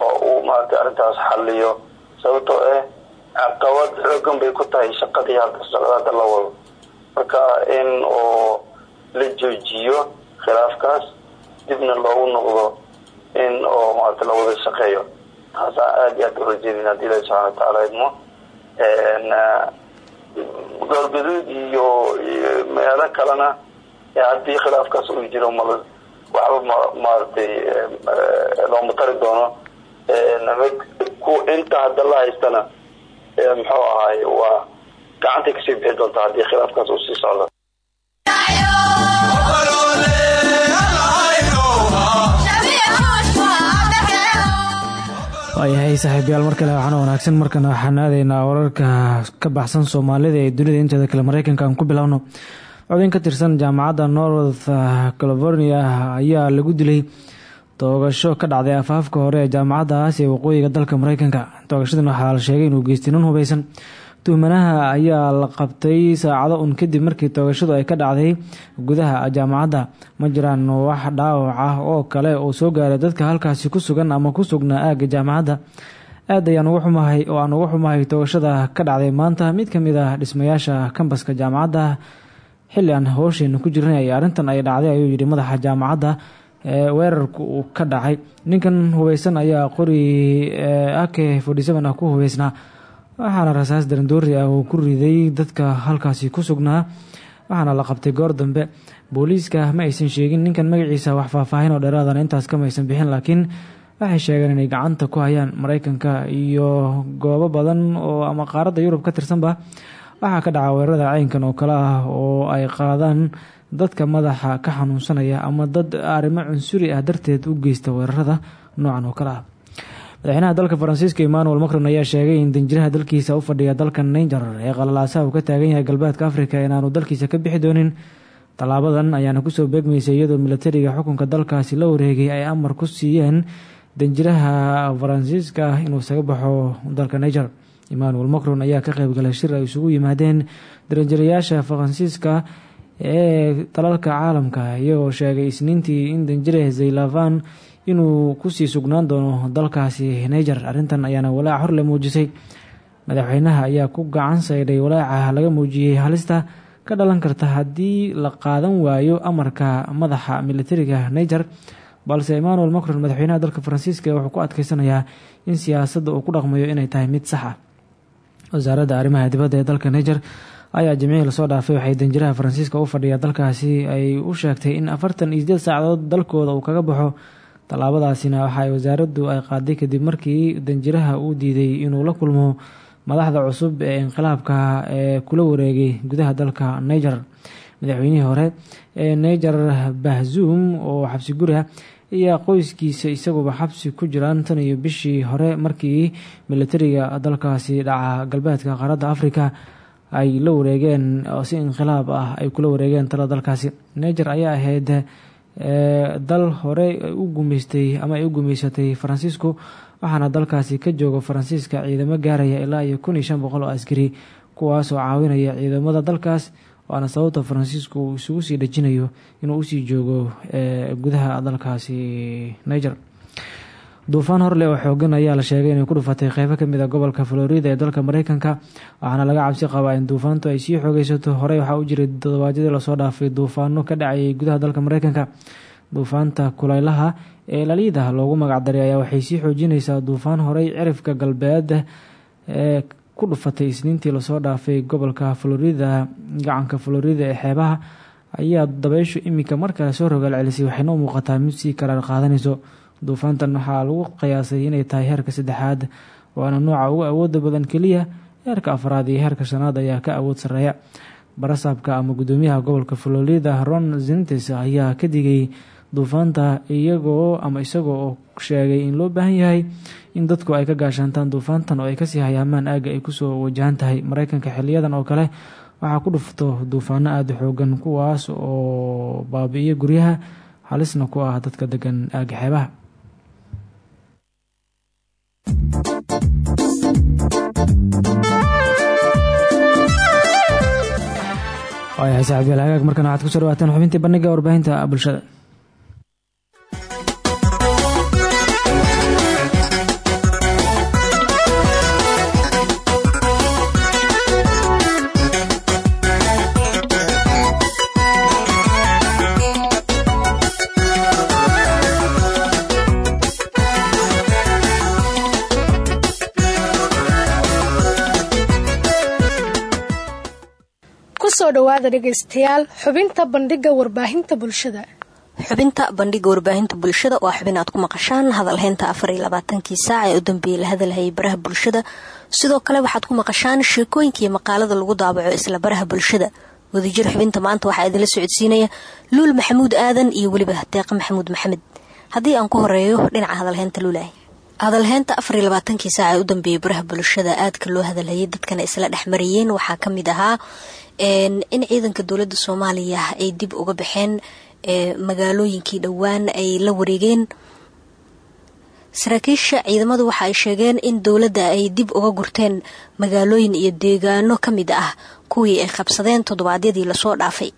oo uu maaragtay arrintaas xaliyo sababtoo ah caqabad xoogan bay ku tahay shaqadii hadda socdaada la wado. Marka in oo la joojiyo khilaafkaas dibna loogu noqdo in oo maarata la wada shaqeeyo. Taasaan aada iyo aad u rajeedin haddii ilahi subxana watacaala idmo. Galgaduud iyo meelo kalena haddii khilaafkaas uu jiro mal waxba ma maaragtay looma tari doono ku inta hadda la haystana muxuu ahaay waa gacantay ka sii bixi doontaa haddii khilaafkaas uu sii socdo. Waayahay saaxiibayaal mar kale waxaana wanaagsan markana waxaan aadaynaa wararka ka baxsan soomaalida ee dunida inteeda kale mareykanka aan ku bilowno. Codin ka tirsan jaamacadda north california ayaa lagu dilay toogasho ka dhacday afaafka hore ee jaamacaddaas ee waqooyiga dalka mareykanka toogashadan waxaa la sheegay inuu geystay nin hubeysan. Tuhmanaha ayaa la qabtay saacado un kadib markii toogashadu ay ka dhacday gudaha jaamacadda. Ma jiraan wax dhaawac ah oo kale oo soo gaaray dadka halkaasi ku sugan ama ku sugnaa aagga jaamacadda. Aad ayaan uga xumahay oo aan uga xumahay toogashada ka dhacday. Maanta mid ka mid ah dhismayaasha kambaska jaamacadda xilli aan howsheena ku jirnay arrintan ay dhacday ayuu yidhi madaxa jaamacadda weerarku ka dhacay. Ninkan hubeysan ayaa qori ake forty seven ah ku hubeysnaa waxaana rasaas darandoori ah uu ku riday dadka halkaasi ku sugnaa. Waxaana la qabtay goor dambe. Booliiska ma aysan sheegin ninkan magaciisa wax faahfaahin oo dheeraadana intaas kama aysan bixin laakiin waxay sheegeen inay gacanta ku hayaan mareykanka iyo goobo badan oo ama qaaradda yurub ka tirsanba waxaa ka dhaca weerarada caynkan oo kale ah oo ay qaadaan dadka madaxa ka xanuunsanaya ama dad arrimo cunsuri ah darteed u geysta weerarada noocan oo kale ah. Madaxweynaha dalka faransiiska emmanuel macron ayaa sheegay in danjiraha dalkiisa u fadhiya dalka niger ee qalalaasaha uu ka taagan yahay galbeedka afrika inaanu dalkiisa ka bixi doonin. Tallaabadan ayaana ku soo beegmaysay iyadoo milatariga xukunka dalkaasi la wareegay ay amar ku siiyeen danjiraha faransiiska inuu isaga baxo dalka niger. Emmanuel macron ayaa ka qeybgalay shir ay isugu yimaadeen daranjirayaasha faransiiska ee dalalka caalamka iyagoo sheegay isniintii in danjire zaylavan inuu ku sii sugnaan doono dalkaasi. Niger arrintan ayaana walaac horle muujisay. Madaxweynaha ayaa ku gacan saydhay walaaca laga muujiyey halista ka dhalan karta haddii la qaadan waayo amarka madaxa militariga niger. Balse emmanuel macron madaxweynaha dalka faransiiska wuxuu ku adkeysanayaa in siyaasadda uu ku dhaqmayo inay tahay mid sax ah. Wasaaradda arrimaha dibadda ee dalka niger ayaa jimcihii la soo dhaafay waxay danjiraha faransiiska u fadhiya dalkaasi ay u sheegtay in afartan iyo sideed saacadood dalkooda uu kaga baxo. Tallaabadaasina waxa ay wasaaraddu ay qaaday kadib markii danjiraha uu diiday inuu la kulmo madaxda cusub ee inqilaabka ee kula wareegay gudaha dalka niger. Madaxweynihii hore ee niger bahzuum oo xabsi guri ah ayaa qoyskiisa isaguba xabsi ku jiraan tan iyo bishii hore markii militariga dalkaasi dhaca galbeedka qaaradda afrika ay la wareegeen si inqilaab ah ay kula wareegeen tala dalkaasi. Niger ayaa ahayd dal hore u gumeystay ama ay u gumeysatay faransiisku waxaana dalkaasi ka jooga faransiiska ciidamo gaaraya ilaa iyo kun iyo shan boqol oo askari kuwaasoo caawinaya ciidamada dalkaas waana sababta faransiisku uu isugu sii dhejinayo inuu u sii joogo gudaha dalkaasi niger duufaan horle oo xoogan ayaa la sheegay inay ku dhufatay qeybo ka mid a gobolka florida ee dalka mareykanka. Waxaana laga cabsi qabaa in duufaantu ay sii xoogeysato horey waxaa u jiray toddobaadyadii la soo dhaafay duufaano ka dhacayay gudaha dalka mareykanka. Duufaanta kuleylaha ee laliida loogu magacdaray ayaa waxay sii xoojineysaa duufaan horey cirifka galbeed ee ku dhufatay isniintii la soo dhaafay gobolka florida gacanka florida ee xeebaha. Ayaa dabeyshu iminka mar soo rogaal celisay waxayna u muuqataa mid sii karaar qaadanayso duufaantan waxaa lagu qiyaasay inay tahay heerka saddexaad waana nooca ugu awooda badan keliya. Heerka afraad iyo heerka shanaad ayaa ka awood sareeya barasaabka ama gudoomiyaha gobolka florida ron zintes ayaa ka digay duufaanta iyagoo ama isagoo oo sheegay in loo baahan yahay in dadku ay ka gaashaantaan duufaantan oo ay ka sii hayaamaan aagga ay ku soo wajahan tahay. Mareykanka xiliyadan oo kale waxaa ku dhufto duufaano aada xoogan kuwaas oo baabi'iyo guryaha halisna ku ah dadka degan aagga xeebaha waayahay saaxiibyaal hagaag markan waxaad ku soo dhawaataan xubintii bandhiga warbaahinta bulshada ku soo dhowaada dhegaystayaal xubinta bandhigga warbaahinta bulshada. Xubinta bandhiga warbaahinta bulshada waa xubin aad ku maqashaan. Hadalheynta afar iyo labaatankii saac ee u dambeeyey la hadalhayay baraha bulshada. Sidoo kale waxaad ku maqashaan sheekooyinka iyo maqaalada lagu daabaco isla baraha bulshada. Wadajir xubinta maanta waxaa idinla socodsiinaya luul maxamuud aadan iyo weliba deeqa maxamuud maxamed. Haddii aan ku horeeyo dhinaca hadalheynta luulaah hadalheynta afar iyo labaatankii saac ee u dambeeyey baraha bulshada aadka loo hadalhayay dadkana isla dhexmarayeen waxaa ka mid ahaa in ciidanka dowladda soomaaliya ay dib uga baxeen magaalooyinkii dhowaan ay la wareegeen. Saraakiisha ciidamadu waxa ay sheegeen in dowladda ay dib uga gurteen magaalooyin iyo deegaano ka mid ah kuwii ay qabsadeen toddobaadyadii la soo dhaafay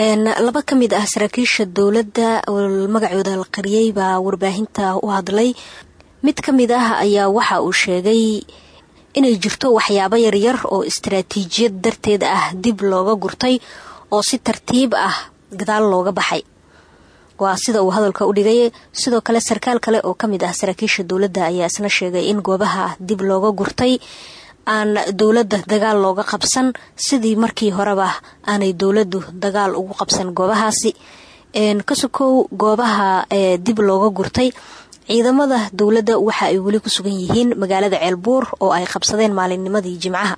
laba ka mid ah saraakiisha dowladda magacooda la qariyey baa warbaahinta u hadlay. Mid ka mid ah ayaa waxa uu sheegay inay jirto waxyaabo yaryar oo istaraatiijiyad darteed ah dib looga gurtay oo si tartiib ah gadaal looga baxay. Waa sida uu hadalka u dhigay. Sidoo kale sarkaal kale oo ka mid ah saraakiisha dowladda ayaa isna sheegay in goobaha dib looga gurtay aan dowladda dagaal looga qabsan sidii markii horeba aanay dowladdu dagaal ugu qabsan goobahaasi. Kasukow goobaha dib looga gurtay ciidamada dowladda waxa ay weli ku sugan yihiin magaalada ceelbuur oo ay qabsadeen maalinnimadii jimcaha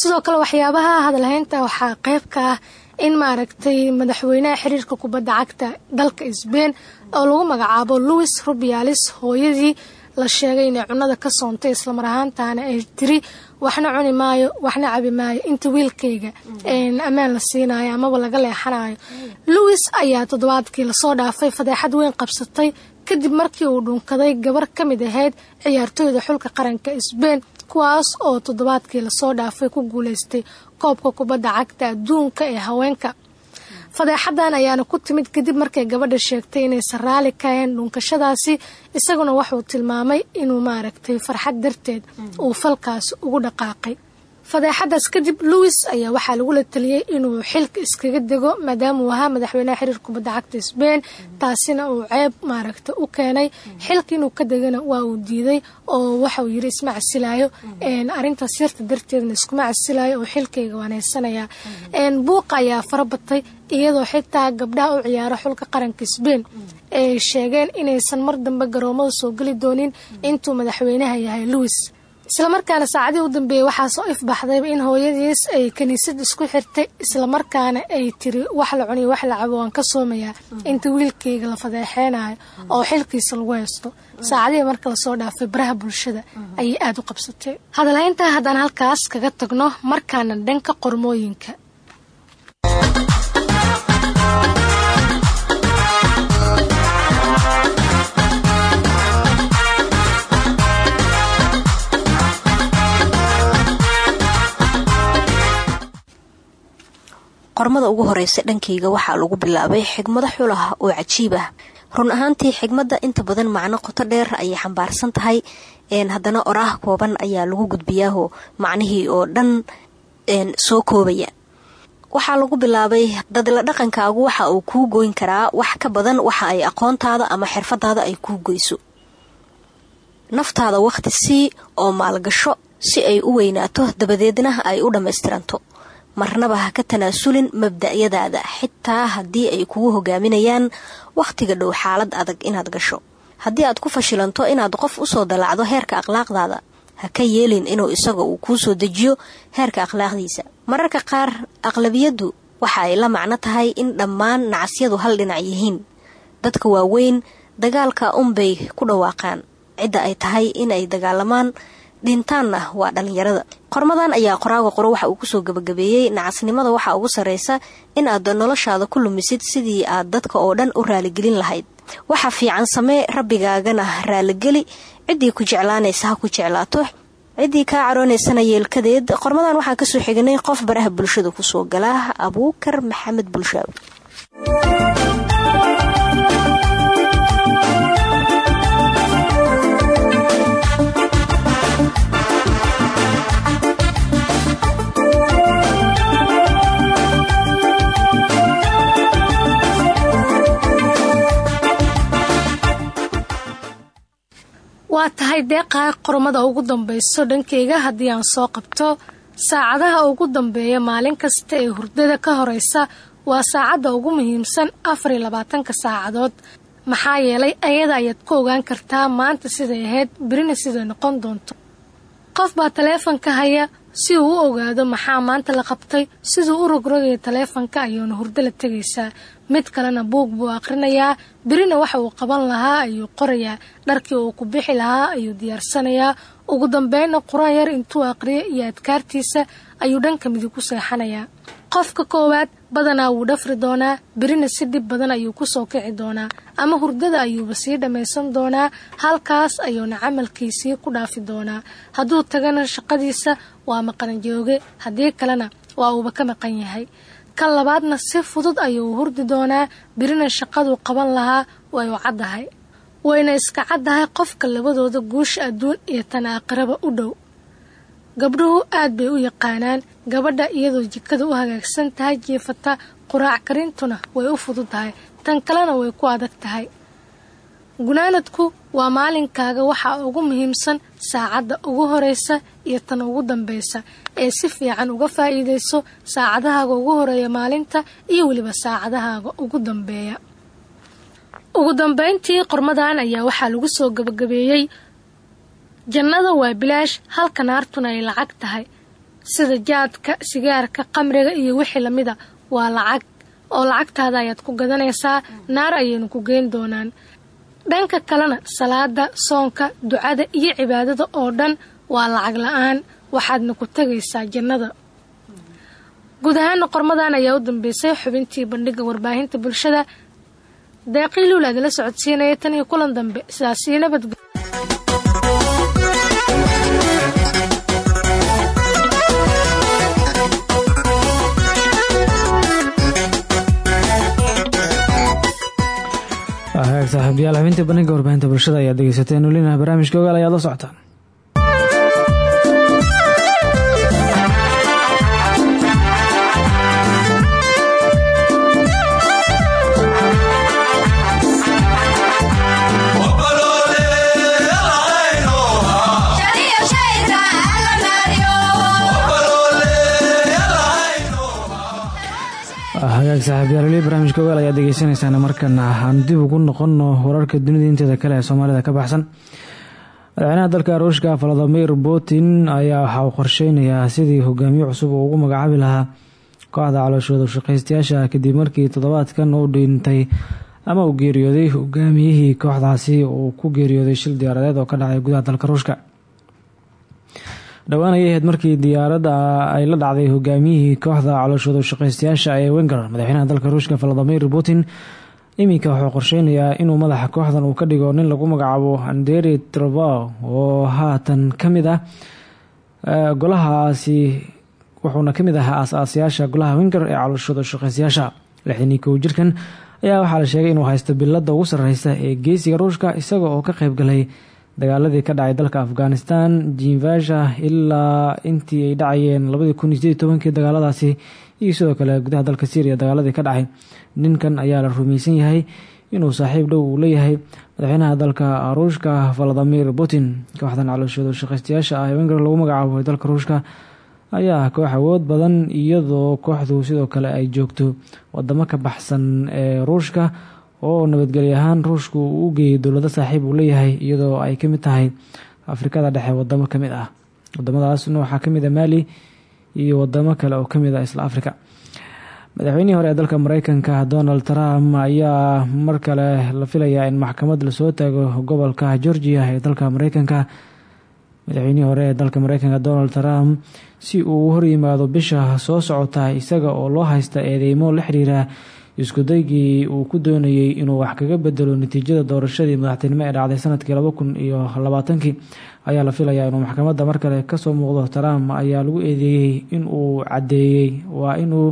sidoo kale waxyaabaha hadalhaynta waxaa qayb ka ah in maaragtay madaxweynaha xiriirka kubadda cagta dalka sbein oo lagu magacaabo louis rubialis hooyadii la sheegay inay cunada ka soontay islamar ahaantaana ay tiri waxna cuni maayo waxna cabi maayo inta wiilkayga ammaan la siinayo amaba laga leexanayo. Louis ayaa toddobaadkii la soo dhaafay fadeexad weyn qabsatay kadib markii uu dhunkaday gabar ka mid ahayd ciyaartooyda xulka qaranka sbein kuwaas oo toddobaadkii la soo dhaafay ku guuleystay koobka kubadda cagta adduunka ee haweenka. Fadeexadan ayaana ku timid kadib markay gabadha sheegtay inaysan raali ka ahayn dhunkashadaasi isaguna wuxuu tilmaamay inuu maaragtay farxad darteed uu falkaasi ugu dhaqaaqay fadeexadaas kadib louis ayaa waxaa lagula taliyey inuu xilka iskaga dego maadaama uu ahaa madaxweynaha xiriir kubadda cagta sbein taasina uu ceeb maaragta u keenay. Xilka inuu ka degana waa uu diiday oo waxauu yiri isma casilaayo. Arintaas yarta darteedna iskuma casilaayo oo xilkayga waanaysanayaa buuqa ayaa farabatay iyadoo xitaa gabdhaha u ciyaaro xulka qaranka sbein ay sheegeen inaysan mar dambe garoomada soo geli doonin. Intuu madaxweynaha yahay louis islamarkaana saacadii u dambeeyey waxaa soo ifbaxdayba in hooyadiis ay kiniisad isku xirtay islamarkaana ay tiri wax la cuniyo wax la cabo waan ka soomayaa. Inta wiilkayga la fadeexeynayo oo xilkiisa lagu haysto. Saacadihii marka la soo dhaafay baraha bulshada ayay aada u qabsatay. Hadalhayntaa haddaan halkaas kaga tagno markaana dhanka qormooyinka qormada ugu horeysa dhankayga waxaa lagu bilaabay xigmado xulah oo cajiib ah. Run ahaantii xigmadda inta badan macno qoto dheer ayay xambaarsan tahay. Haddana oraah kooban ayaa lagu gudbiyaaho macnihii oo dhan soo koobaya. Waxaa lagu bilaabay dadla dhaqankaagu waxa uu kuu goyn karaa wax ka badan waxa ay aqoontaada ama xirfadaada ay kuu goyso. Naftaada wakhti sii oo maalgasho si ay u weynaato dabadeedna ay u dhammaystiranto marnaba ha ka tanaasulin mabda'yadaada xitaa haddii ay kugu hogaaminayaan wakhtiga dhow xaalad adag inaad gasho. Haddii aad ku fashilanto inaad qof u soo dalaacdo heerka akhlaaqdaada ha ka yeelin inuu isaga uu kuu soo dejiyo heerka akhlaaqdiisa. Mararka qaar aqlabiyaddu waxa ay la macno tahay in dhammaan nacasyadu hal dhinac yihiin. Dadka waaweyn dagaalka unbay ku dhawaaqaan. Cidda ay tahay inay dagaalamaan dhintaanna waa dhalinyarada qormadan ayaa qoraaga qoro waxa uu ku soo gabagabeeyey. Nacasnimada waxaa ugu sarreysa in aad noloshaada ku lumisid sidii aad dadka oo dhan u raaligelin lahayd. Waxa fiican samee rabbigaagana raaligeli ciddii ku jeclaanaysa ha ku jeclaato. Ciddii kaa caroonaysana yeelkadeed qormadan waxaan ka soo xignay qof baraha bulshada ku soo gala abuukar maxamed bulshaawi waa tahay deeqa qormada ugu dambayso dhankeyga haddii aan soo qabto. Saacadaha ugu dambeeya maalin kasta ee hurdada ka horeysa waa saacadda ugu muhiimsan afar iyo labaatanka saacadood. Maxaa yeelay ayada ayaad ku ogaan kartaa maanta siday ahayd berina siday noqon doonto. Qof baa taleefanka haya si uu u ogaado maxaa maanta la qabtay siduu u rogrogaya taleefanka ayuuna hurdo la tegaysaa mid kalena buug buu aqrinayaa berina waxa uu qaban lahaa ayuu qorayaa dharkii uu ku bixi lahaa ayuu diyaarsanayaa ugu dambeynna quraan yar intuu aqriyo iyo adkaartiisa ayuu dhanka midig ku seexanayaa qofka koowaad badanaa wuu dhafri doonaa berina si dhib badan ayuu ku soo kici doonaa ama hurdada ayuuba sii dhammaysan doonaa halkaas ayuuna camalkiisii ku dhaafi doonaa. Hadduu tagana shaqadiisa waa maqan jooge haddii kalena waa uuba ka maqan yahay kan labaadna si fudud ayuu hurdi doonaa berina shaqaduu qaban lahaa way u caddahay wayna iska caddahay qofka labadooda guusha adduun iyo tan aakhiraba u dhow. Gabdhuhu aad bay u yaqaanaan gabadha iyadoo jikada u hagaagsan tahay jiifata quraac karintuna way u fudud tahay tan kalena way ku adag tahay gunaanadku waa maalinkaaga waxaa ugu muhiimsan saacadda ugu horeysa iyo tan ugu dambeysa ee si fiican uga faa'iidayso saacadahaaga ugu horreeya maalinta iyo weliba saacadahaaga ugu dambeeya. Ugu dambeyntii qormadan ayaa waxaa lagu soo gabagabeeyey. Jannada waa bilaash halka naartuna ay lacag tahay. Sida jaadka sigaarka qamriga iyo wixii lamida waa lacag. Oo lacagtaada ayaad ku gadanaysaa naar ayaynu ku geyn doonaan dhanka kalena salaada soonka ducada iyo cibaadada oo dhan waa lacag la'aan. Waxaadna ku tegaysaa jannada. Guud ahaana qormadan ayaa u dambeysay xubintii bandhiga warbaahinta bulshada. Deeqii luul aadala socodsiinaya tan iyo kulan dambe sidaasii nabadge hagaag saaxiibayaal xubintii bandhiga warbaahinta bulshada ayaad dhegeysateen welina barnaamijka ogaal ayaad la socotaan hagaag saaxiibayaal weli barnaamijka ogaal ayaad degeysanaysaan markana aan dib ugu noqono wararka dunida inteeda kale ee soomaalida ka baxsan. Madaxweynaha dalka ruushka valadimir putin ayaa waxa uu qorsheynayaa sidii hogaamiye cusub uu ugu magacaabi lahaa kooxda calooshooda shaqaystayaasha kadib markii toddobaadkan uu dhintay ama uu geeriyooday hogaamiyihii kooxdaasi uu ku geeriyooday shil diyaaradeed oo ka dhacay gudaha dalka ruushka dhowaan ayay ahayd markii diyaaradda ay la dhacday hogaamiyihii kooxda calooshooda shaqaystayaasha ee wenger madaxweynaha dalka ruushka valadimir putin. Iminka wuxuu qorsheynayaa inuu madaxa kooxdan uu ka dhigo nin lagu magacaabo anderi travow oo haatan ka mid ah golahaasi wuxuuna ka mid ahaa aas-aasayaasha golaha wenger ee calooshooda shaqaystayaasha. Lixdan iyo jirkan ayaa waxaa la sheegay inuu haysto bilada ugu sarreysa ee geesiga ruushka isaga oo ka qayb galay dagaaladii ka dhacay dalka afghanistan jinvasha ilaa intii ay dhacayeen labadii kun dagaaladaasi iyo sidoo kale gudaha dalka syriya dagaaladii ka dhacay. Ninkan ayaa la rumaysan yahay inuu saaxiib dhow uu leeyahay madaxweynaha dalka ruushka valadimir putin. Kooxdan calooshooda shaqaystayaasha ah ee wenger lagu magacaabo dalka ruushka ayaa koox awood badan iyadoo kooxdu sidoo kale ay joogto wadamo ka baxsan ee ruushka oo nabadgelyo ahaan ruushku uu u geeyay dowlado saaxiib uu leeyahay iyadoo ay ka mid tahay afrikada dhexe wadamo ka mid ah. Wadamadaasna waxaa ka mid a maali iyo wadamo kale oo ka mid ah isla africa madaxweynihii hore ee dalka mareykanka donald trump ayaa mar kale la filayaa in maxkamad la soo taago gobolka georgia ee dalka mareykanka. Madaxweynihii hore ee dalka mareykanka donald trump si uu u horyimaado bisha soo socota isaga oo loo haysta eedeymo la xiriira iskudaygii uu ku doonayey inuu wax kaga bedelo natiijada doorashadii madaxtinimo ee dhacday sannadkii laba kun iyo labaatankii ayaa la filayaa inuu maxkamadda mar kale ka soo muuqdo. Trump ayaa lagu eedeeyey inuu cadeeyey waa inuu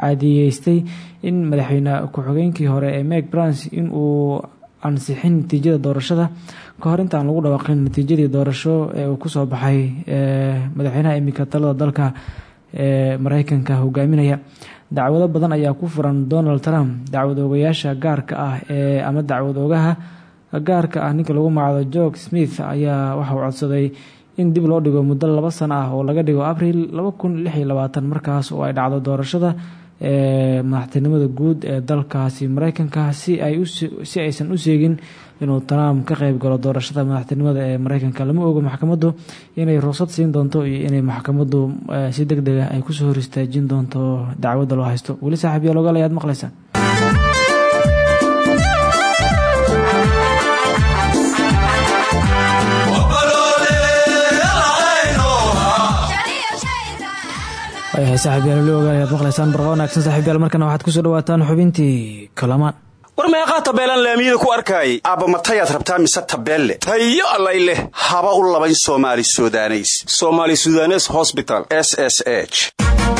caadiyeystay in madaxweyne ku-xigeenkii hore ee meg brans inuu ansixin natiijada doorashada. Ka hor intaan lagu dhawaaqin natiijadii doorasho ee uu ku soo baxay madaxweynaha imika talada dalka ee mareykanka hogaaminaya dacwado badan ayaa ku furan donald trump dacwad oogayaasha gaarka ah ee ama dacwad oogaha gaarka ah ninka lagu magacdo jorg smith ayaa waxa uu codsaday in dib loo dhigo muddo laba sano ah oo laga dhigo abril markaas oo ay dhacdo doorashada ee madaxtinimada guud ee dalkaasi mareykanka si aysan u seegin inuu trump ka qeyb galo doorashada madaxtinimada ee mareykanka. Lama ogo maxkamaddu inay ruqsad siin doonto iyo inay maxkamaddu si deg deg ah ay ku soo hor istaajin doonto dacwadda loo haysto. Weli saaxiib yaal ogaal ayaad maqlaysaa waayahay saaxiibyaal weli ogaal ayaad maqlaysaan. Markana waxaad ku soo dhawaataan xubintii kalamaan war meeqaa tabeelaan laamiyada ku arkaayay? Aabba matayaad rabtaa mise tabeelle? Tayo allay leh. Haba u labayn soomaali sudaneys somaali sudanes hosbital s s h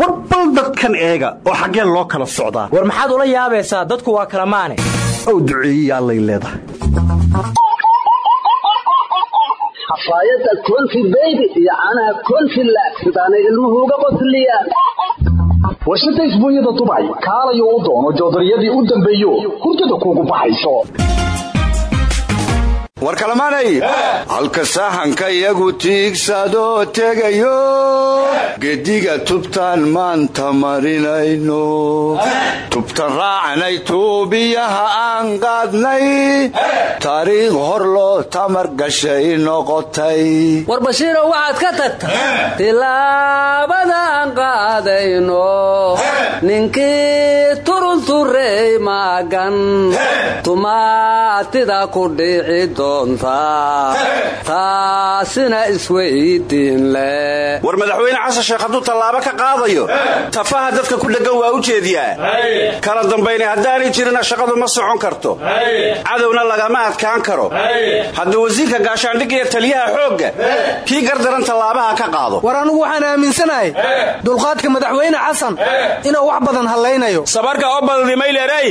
war bal dadkan eega oo xaggee loo kala socdaa. War maxaad ula yaabaysaa? Dadku waa kala maane. Ow duceeyiya allay leedahay. Xafaayadda konfi beybi iyo caanaha konfi laag. Sidaanay ilmuhu uga qosliyaan warshada isbuunyada dubay kaalayo u doono joodariyadii u dambeeyo. Hurdada kuugu baxayso war kalamaanay halka sahanka iyagu tiigsadoo tegayo. Gediga tubtaan maanta marinayno. Tubtan raacanay tuubiyaha aan qaadnay. Taariikh hor loo tamar gashay noqotay. War bashiirow waxaad ka tagta tilaabadaan qaadayno. Ninkii turunturey maagan. Tumaatida ku dhici taasina isweydiin leh war madaxweyne xasan sheekh hadduu tallaabo ka qaadayo tafaha dadka ku dheggan waa u jeediyaa. Kala dambayna haddaanay jirina shaqadu ma socon karto. Cadowna lagama adkaan karo. Hadduu wasiirka gaashaandhigga iyo taliyaha xoogga kii gardaran tallaabaha ka qaado. War anugu waxaan aaminsanahay dulqaadka madaxweyne xasan inuu wax badan hallaynayo. Sabarka oo badadimayleeray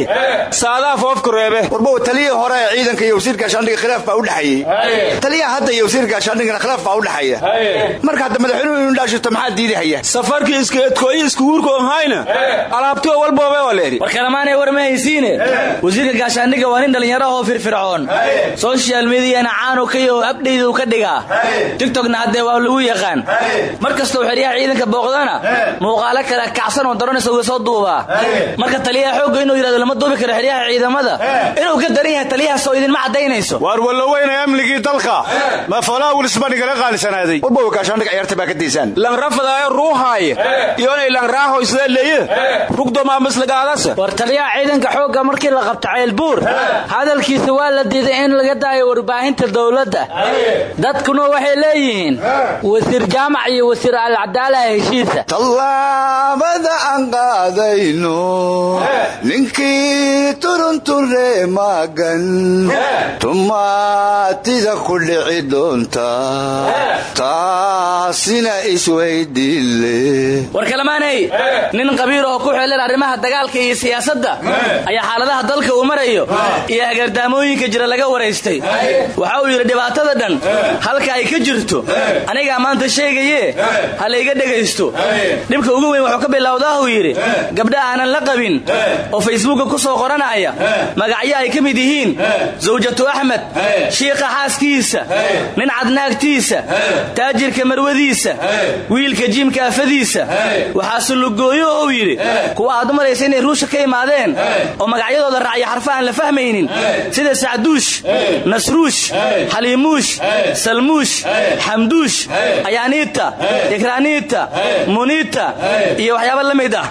saadaa foofku reebe. Warbow taliyii hore ciidanka iyo wasiir gaashaandhigga khilaaf baa u dhexeeyey taliyaha hadda iyo wasiir gaashaandhiggana khilaaf baa u dhexeeya marka hadda madaxweynuhu inu dhaashito maxaa diidahaya? Safarkii iskeedkooyi iskuhuurkoon hayna alaabtiyo walboobe oo leeri war ma haysiine. Wasiirka gaashaandhigga waa nin dhallinyaro oo firfircoon. Soshal mediyana caanu kayo abdhaydu ka dhigaa tigtokna haddee waa lagu yaqaan. Mar kastoo xeryaha ciidanka booqdana muuqaalo kale kacsan oo daranaysa uga soo duubaa marka taliyaha xoogga inuu yidhahdo lama duubi karo xeryaha ciidamada. Inuu ka daran yahay taliyahaas oo idinma caddaynayso waar walloweyna amnigii dalka. Ma falaawilisbadhigala qaalisanaaday warbowa gaashaandhig ciyaarta baa ka daysaan langrafadaayo ruuhaaye iyonay langraahoy sidee leeye. Rugdomaamasligaadas war taliyaha ciidanka xoogga markii la qabta ceelbuur hadalkiisa waa la diiday in laga daayo warbaahinta dowladda. Dadkuna waxay leeyihiin wasiir jaamac iyo wasiir alcadaalaha heshiisa. Tallaabada aan qaadayno. Ninkii turunture maagan tumaatida ku dhici doonta taasina isweydiinle war kalamaanay nin qabiil oo ku xeelan arrimaha dagaalka iyo siyaasadda ayaa xaaladaha dalka uu marayo iyo hagardaamooyinka jira laga waraystay. Waxa uu yidhi dhibaatada dhan halka ay ka jirto anigaa maanta sheegayee ha layga dhegaysto dhibka ugu weyn wuxuu ka bilowdaahuu yidhi gabdha aanan la qabin oo facebooka ku soo qoranaya magacyo ay ka mid yihiin zawjatu axmed shiikha xaaskiisa. Nin cadnaagtiisa. Taajirka marwadiisa. Wiilka jiimka afadiisa. Waxaa sulugooyo ou yidhi kuwa aad u maraysa inay ruusha ka imaadeen oo magacyadooda raacya xarfa aan la fahmaynin sida sacduush nasruush xaliimuush salmuush xamduush ayaaniita ikraaniita muniita iyo waxyaaba la mid ah.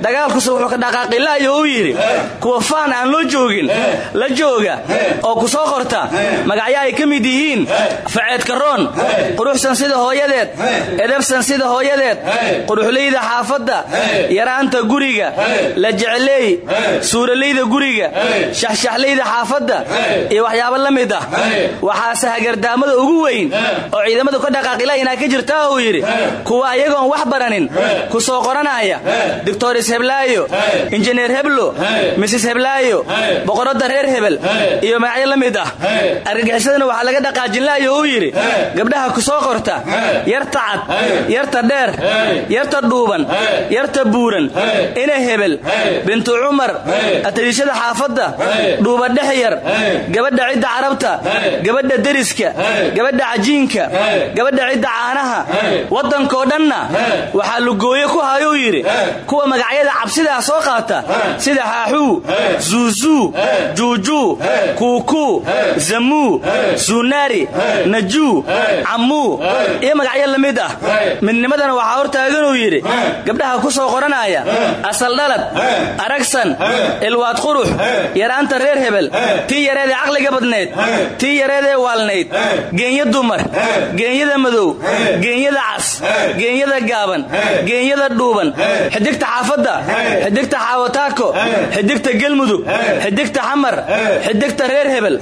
Dagaalkuse wuxuu ka dhaqaaqilaayo uu yidhi kuwa faan aan loo joogin la jooga oo ku soo qorta magacyo ay ka mid yihiin. Faceedka roon quruxsan sida hooyadeed. Edabsan sida hooyadeed. Quruxleyda xaafadda. Yaraanta guriga. La jecleey suuralayda guriga. Shaxshaxlayda xaafadda. Iyo waxyaabo la mid ah. Waxaase hagardaamada ugu weyn oo ciidamadu ka dhaqaaqila inaa ka jirtaa uu yidhi kuwa ayagoon wax baranin ku soo qoranaya. Doctores heblaayo injineer heblo misis heblaayo boqoradda reer hebel iyo magacyo la mid ah argagixisadana waxaa laga dhaqaajinlaayo uu yidhi. Gabdhaha ku soo qorta. Yarta cad. Yarta dheer. Yarta dhuuban. Yarta buuran. Ina hebel. Bintu cumar. Atariishada xaafadda. Dhuuba dhex yar. Gabadha cidda carabta. Gabadha deriska. Gabadha cajiinka. Gabadha cidda caanaha. Waddankoo dhanna. Waxaa lugooye ku hayuu yidhi. Kuwa magacyada cabsidaa soo qaata. Sida xaaxuu zuuzuu juujuu kuukuu zamuu suunaari najuu cammuu iyo magacyo la mid ah. Midnimadana waxaa hortaaganuu yidhi gabdhaha ku soo qoranaya asal dhalad aragsan ilwaad qurux yaraanta reer hebel tii yareedee caqliga badnayd tii yareedee waalnayd geenya dumar geenyada madow geenyada cas geenyada gaaban geenyada dhuuban xidigta xaafadda xidigta xaawataako xidigta gelmudug xidigta xamar xidigta reer hebel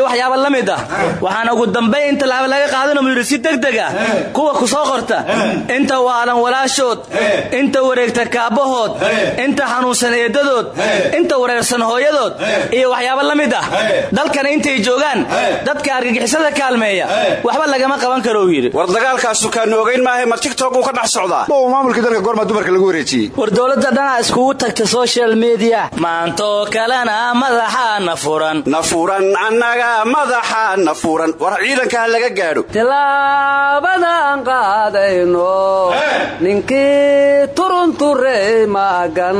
iyo waxyaaba la mid ah waxaana ugu dambayn inta laaba laga qaadanamu yidhi si degdeg ah kuwa ku soo qorta. Inta waalan walaashood inta wareegta kaabbahood inta xanuunsan eeddadood inta wareersan hooyadood iyo waxyaabo la mid ah dalkana intay joogaan dadka argagixisada kaalmeeya waxba lagama qaban karo uu yidhi. War dagaalkaasu kaanu ogayn maahe ma tigtok uu ka dhex socdaa? Maamulkii dalka goormaa dumarka lagu wareejiyey. War dowladda dhanaa iskugu tagta social media. Maantoo kalena furan. Na furan annaga madaxa na furan. War ciidanka ha laga gaadho. Tilaabadan qaadayno. Ninkii turunturey maagan.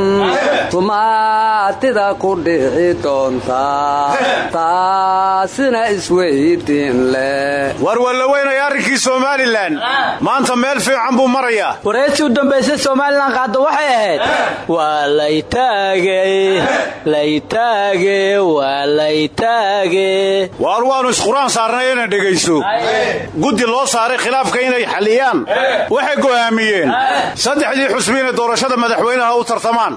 Tumaatida ku dhici doontaa taasina isweydiin leh war wallaweynay arrinkii somalilan. Maanta meel fiican buu marayaa. Wareedsi u dambaysay somalilan qaadda waxay ahayd. Waa laytaage waa laytaage waar waannu isquraan saarnay inay dhegayso guddi loo saaray khilaafka inay xalliyaan. Waxay go'aamiyeen. Saddexdii xusbi inay doorashada madaxweynaha u tartamaan.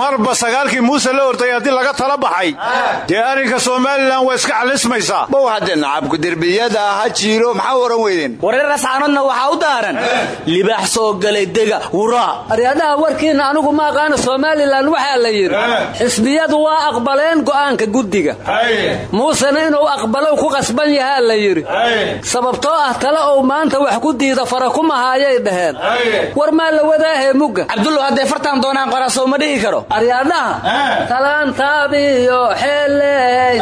Marba sagaalkii muuse la orday haddii laga tala baxay. Dee arrinka somalilan waa iska xallismaysaa bow hadde nacabku derbiyada ha jiiro maxaa oran weydeen wareer ascaanadna waxaa u daaran. Libaax soo galay dega wuraa. Aryadaha warkiinna anigu ma aqaana somalilan waxaa la yidhi xisbiyadu waa aqbaleen go'aanka guddiga muusena inuu aqbalow ku qasban yahaa la yidhi. Sababtoo ah tale ou maanta wax ku diida fara kumahaayay dhaheen. War maa la wadaahee mugga? Cabdullo hadday fartaan doonaan qoraasow ma dhihi karo. Aryaadhaha talaantaabiyo xeeley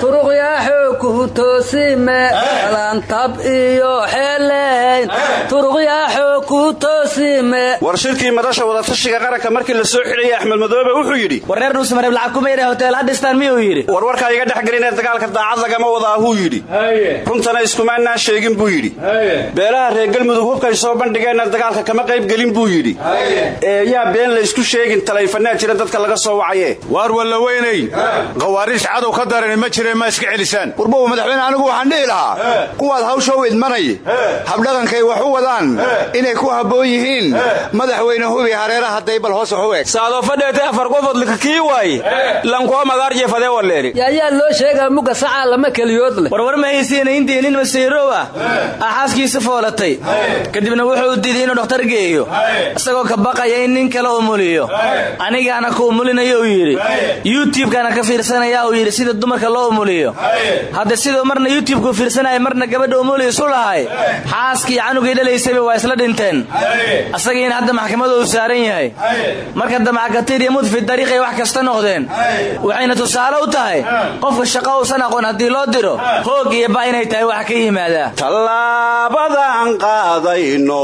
turuqyaaxoo kuhu toosime. Talaantab iyo xeeleyn turuqyaaxoo kuhu toosime. War shirkii madasha wadatashiga qaranka markii la soo xidhayay axmed madoobe wuxuu yidhi wareer dhuusamareeb lacag kuma yidha hotel hadhistaan miyuu yidhi? War warkaa iga dhex gelinee dagaalka daacad lagama wadaahuu yidhi. Runtana iskumaannaa sheegin buu yidhi. Beelaha reer galmudug hubkay soo bandhigeenna dagaalka kama qayb gelin buu yidhi. Ee yaa been laysku sheegin talayfanaa jira dadka laga soo wacaye waar wallaweynay khawaariij cadow ka darani ma jireen ma iska celisaan. Warbow madaxweyne anigu waxaan dhihi lahaa kuwaad hawsha u idmanay habdhaqankay wax u wadaan inay ku habboon yihiin. Madaxweyne hubi hareeraha daybal hoos wax u eg saadoo fadheete afar qofodlika kii waaye lankuwa magaar jeefadee waleeri yaayaa loo sheegaa mugga sacaa lama keliyood leh. Warwar ma haysiina intii nin masiirow ah axaaskiisa foolatay. Kadibna wuxuu diiday inuu dhakhtar geeyo. Isagoo ka baqaya in nin kale umuliyo anigaana ku umulinayo uu yidhi. Yutubkana ka fiirsanaya uu yidhi sida dumarka loo umuliyo hadda siduu marna yutubku fiirsanaya marna gabadha umuliyo isu lahay. Xaaskii canugii dhalaysayba waa isla dhinteen. Asagiina hadda maxkamadu uu saaran yahay. Marka damackatir iyo mudfi dariiqay wax kasta noqdeen. Waxayna tusaale u tahay qofka shaqo uusan aqoon haddii loo diro hoog iyo ba inay tahay wax ka yimaadaa tallaabadaan qaadayno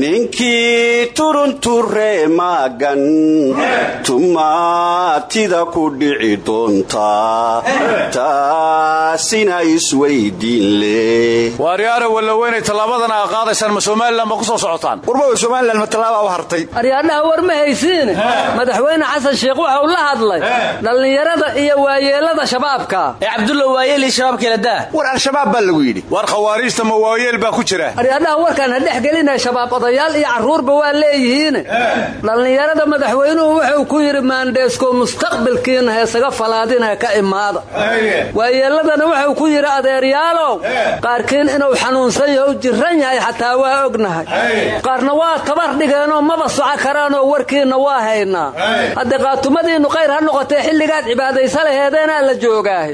ninkii turunture maagan tumaatida ku dhici doontaa taasina isweydiin leh waaryaare wallaweynay tallaabadan aa qaadaysaan ma somalilan ma ku soo socotaan? Warba somalilan ma tallaaba u hartay? Aryaadhaha war ma haysiine madaxweyne xasan sheekh waxa uu la hadlay dhallinyarada iyo waayeellada shabaabka ee cabdulla waayeel iyo shabaabkeela daa. War al-shabaab baa lagu yidhi. War khawaariijta ma waayeel baa ku jira. Aryaadhaha warkaan ha dhex gelinaya shabaab odayaal iyo carruurba waa leeyihiine dhallinyarada madaxweynuhu wuxuu ku yidhi maandheesko mustaqbilkiina heesaga falaadina ka imaada. Waayeelladana wuxuu ku yidhi adeeryaalow qaarkiin inuu xanuunsan yaho u jiran yahay xataa waa ognahay. Qaarna waa tabar dhigeenoo maba soco karaanoo warkiinna waa haynaa. Haddee qaatumadiinnu qayr ha noqotee xilligaad cibaadaysa laheedeenaa la joogaahe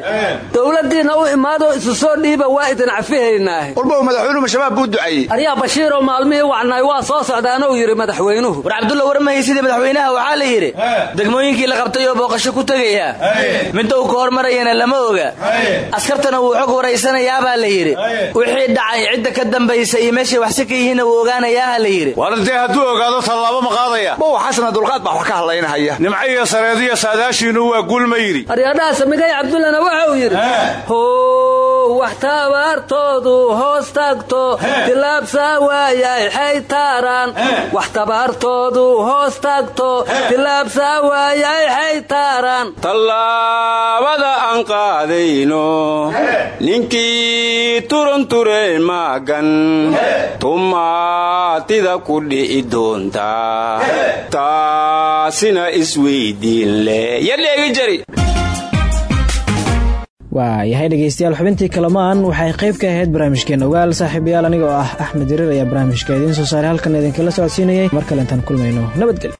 dowladdiinna u imaadoo isu soo dhiiba waa idin cafihaynaahe warbow madaxweynuhu shabaab buu duceeyey aryaa bashiiroo maalmihii wacnaay waa soo socdaanuu yidhi madaxweynuhu. War cabdulla war ma haysidii madaxweynaha? Waxaa la yidhi degmooyinkii la qabtay oo booqasho ku tegaya midda uu ka hormarayana lama oga. Askartana wuu xog waraysanayaabaa la yidhi. Wixii dhacay cidda ka dambaysa iyo meeshay waxsi ka yihiinna wuu ogaanayaaha la yidhi. War dee hadduu ogaado tallaabo ma qaadaya? Bow xasana dulqaad baa wax ka hadlaynahaya nimco iyo sareediyo saadaashiinnu waa yidhi. Aryaadhaha samigay cabdullana waxa uu yidhi how wax tabaartoodu hoos taagto tilaabsaa waayay xaytaaraan wax tabaartoodu hoos taagto tilaabsaa waayay xaytaaraan tallaabada aan qaadayno ninkii turunture maagan. Tumaatida ku dhici doontaa. Taasina isweydiin leh. Yadheegi jari waa yahay dhegaystayaal xubintii kalamaan. Waxay qayb ka ahayd barnaamijkeena ogaal. Saaxiibayaal anigoo ah axmed yarir ayaa barnaamijka idiin soo saaray. Halkan idinkala socodsiinayay. Mar kale intaan kulmayno nabadgelyo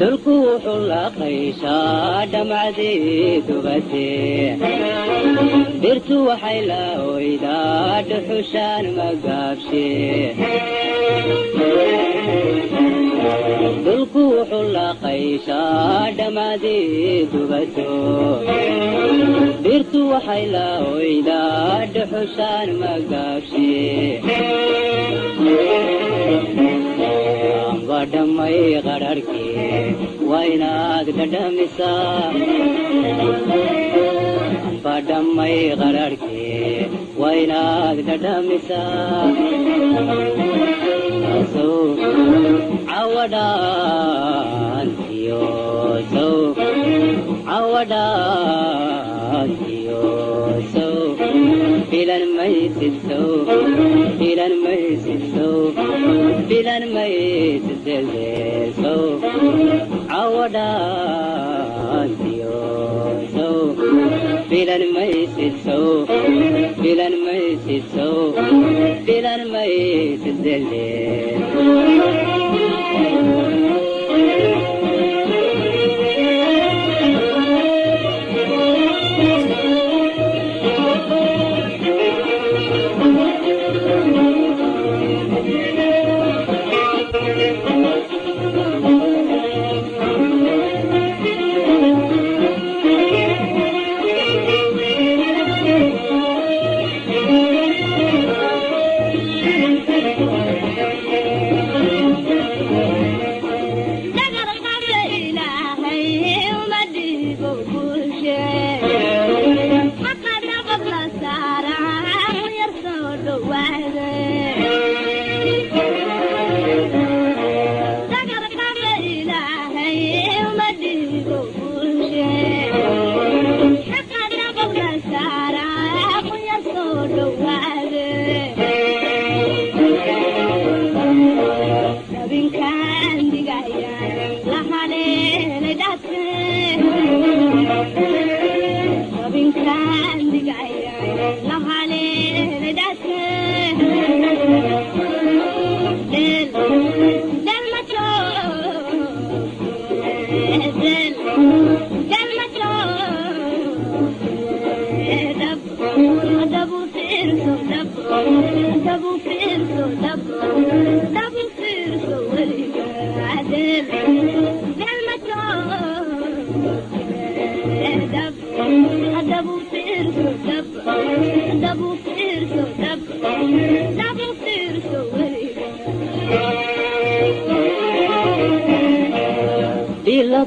dhulku wuxuu laqayshaa dhamcadii dubatee dhirtu waxay la oydaa dhuxushaan magaabshee dhulku wuxuu laqayshaa dhamcadii dubato dhirtu waxay la oydaa dhuxushaan magaabshee amba dhammay qararhkii waa inaad dhadhamisaa amba dhammay qararhkii waa inaad dhadhamisaa sow cawadhaantiyo sow cawadhaantiyo sow filan maysid sow filan cawadhaantiyo sow filan maysid sow filan maysid sow filan maysid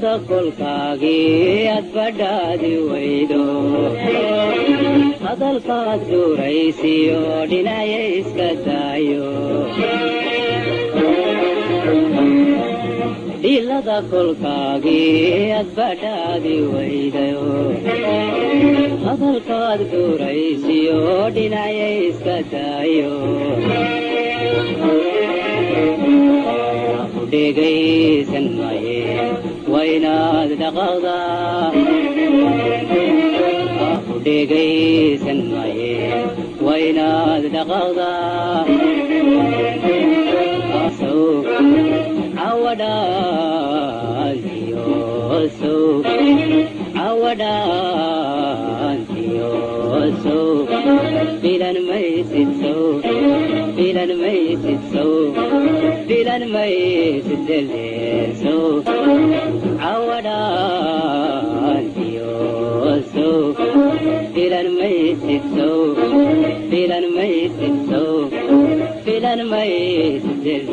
ilada kolkaagii ad badhaadi waydo hadalkaad duuraysiyo dhinacya iska daayo ilada kolkaagii ad badhaadi waydayo hadalkaad duuraysiyo dhinacya iska daayo dhegaysan maye waynaad dhaqaqdaa dhegaysan maye waynaad dhaqaqdaa sow cawadhaantiyo sow cawadhaantiyo sow filan maysid sow filan maysid sow filan maysid deleer maysid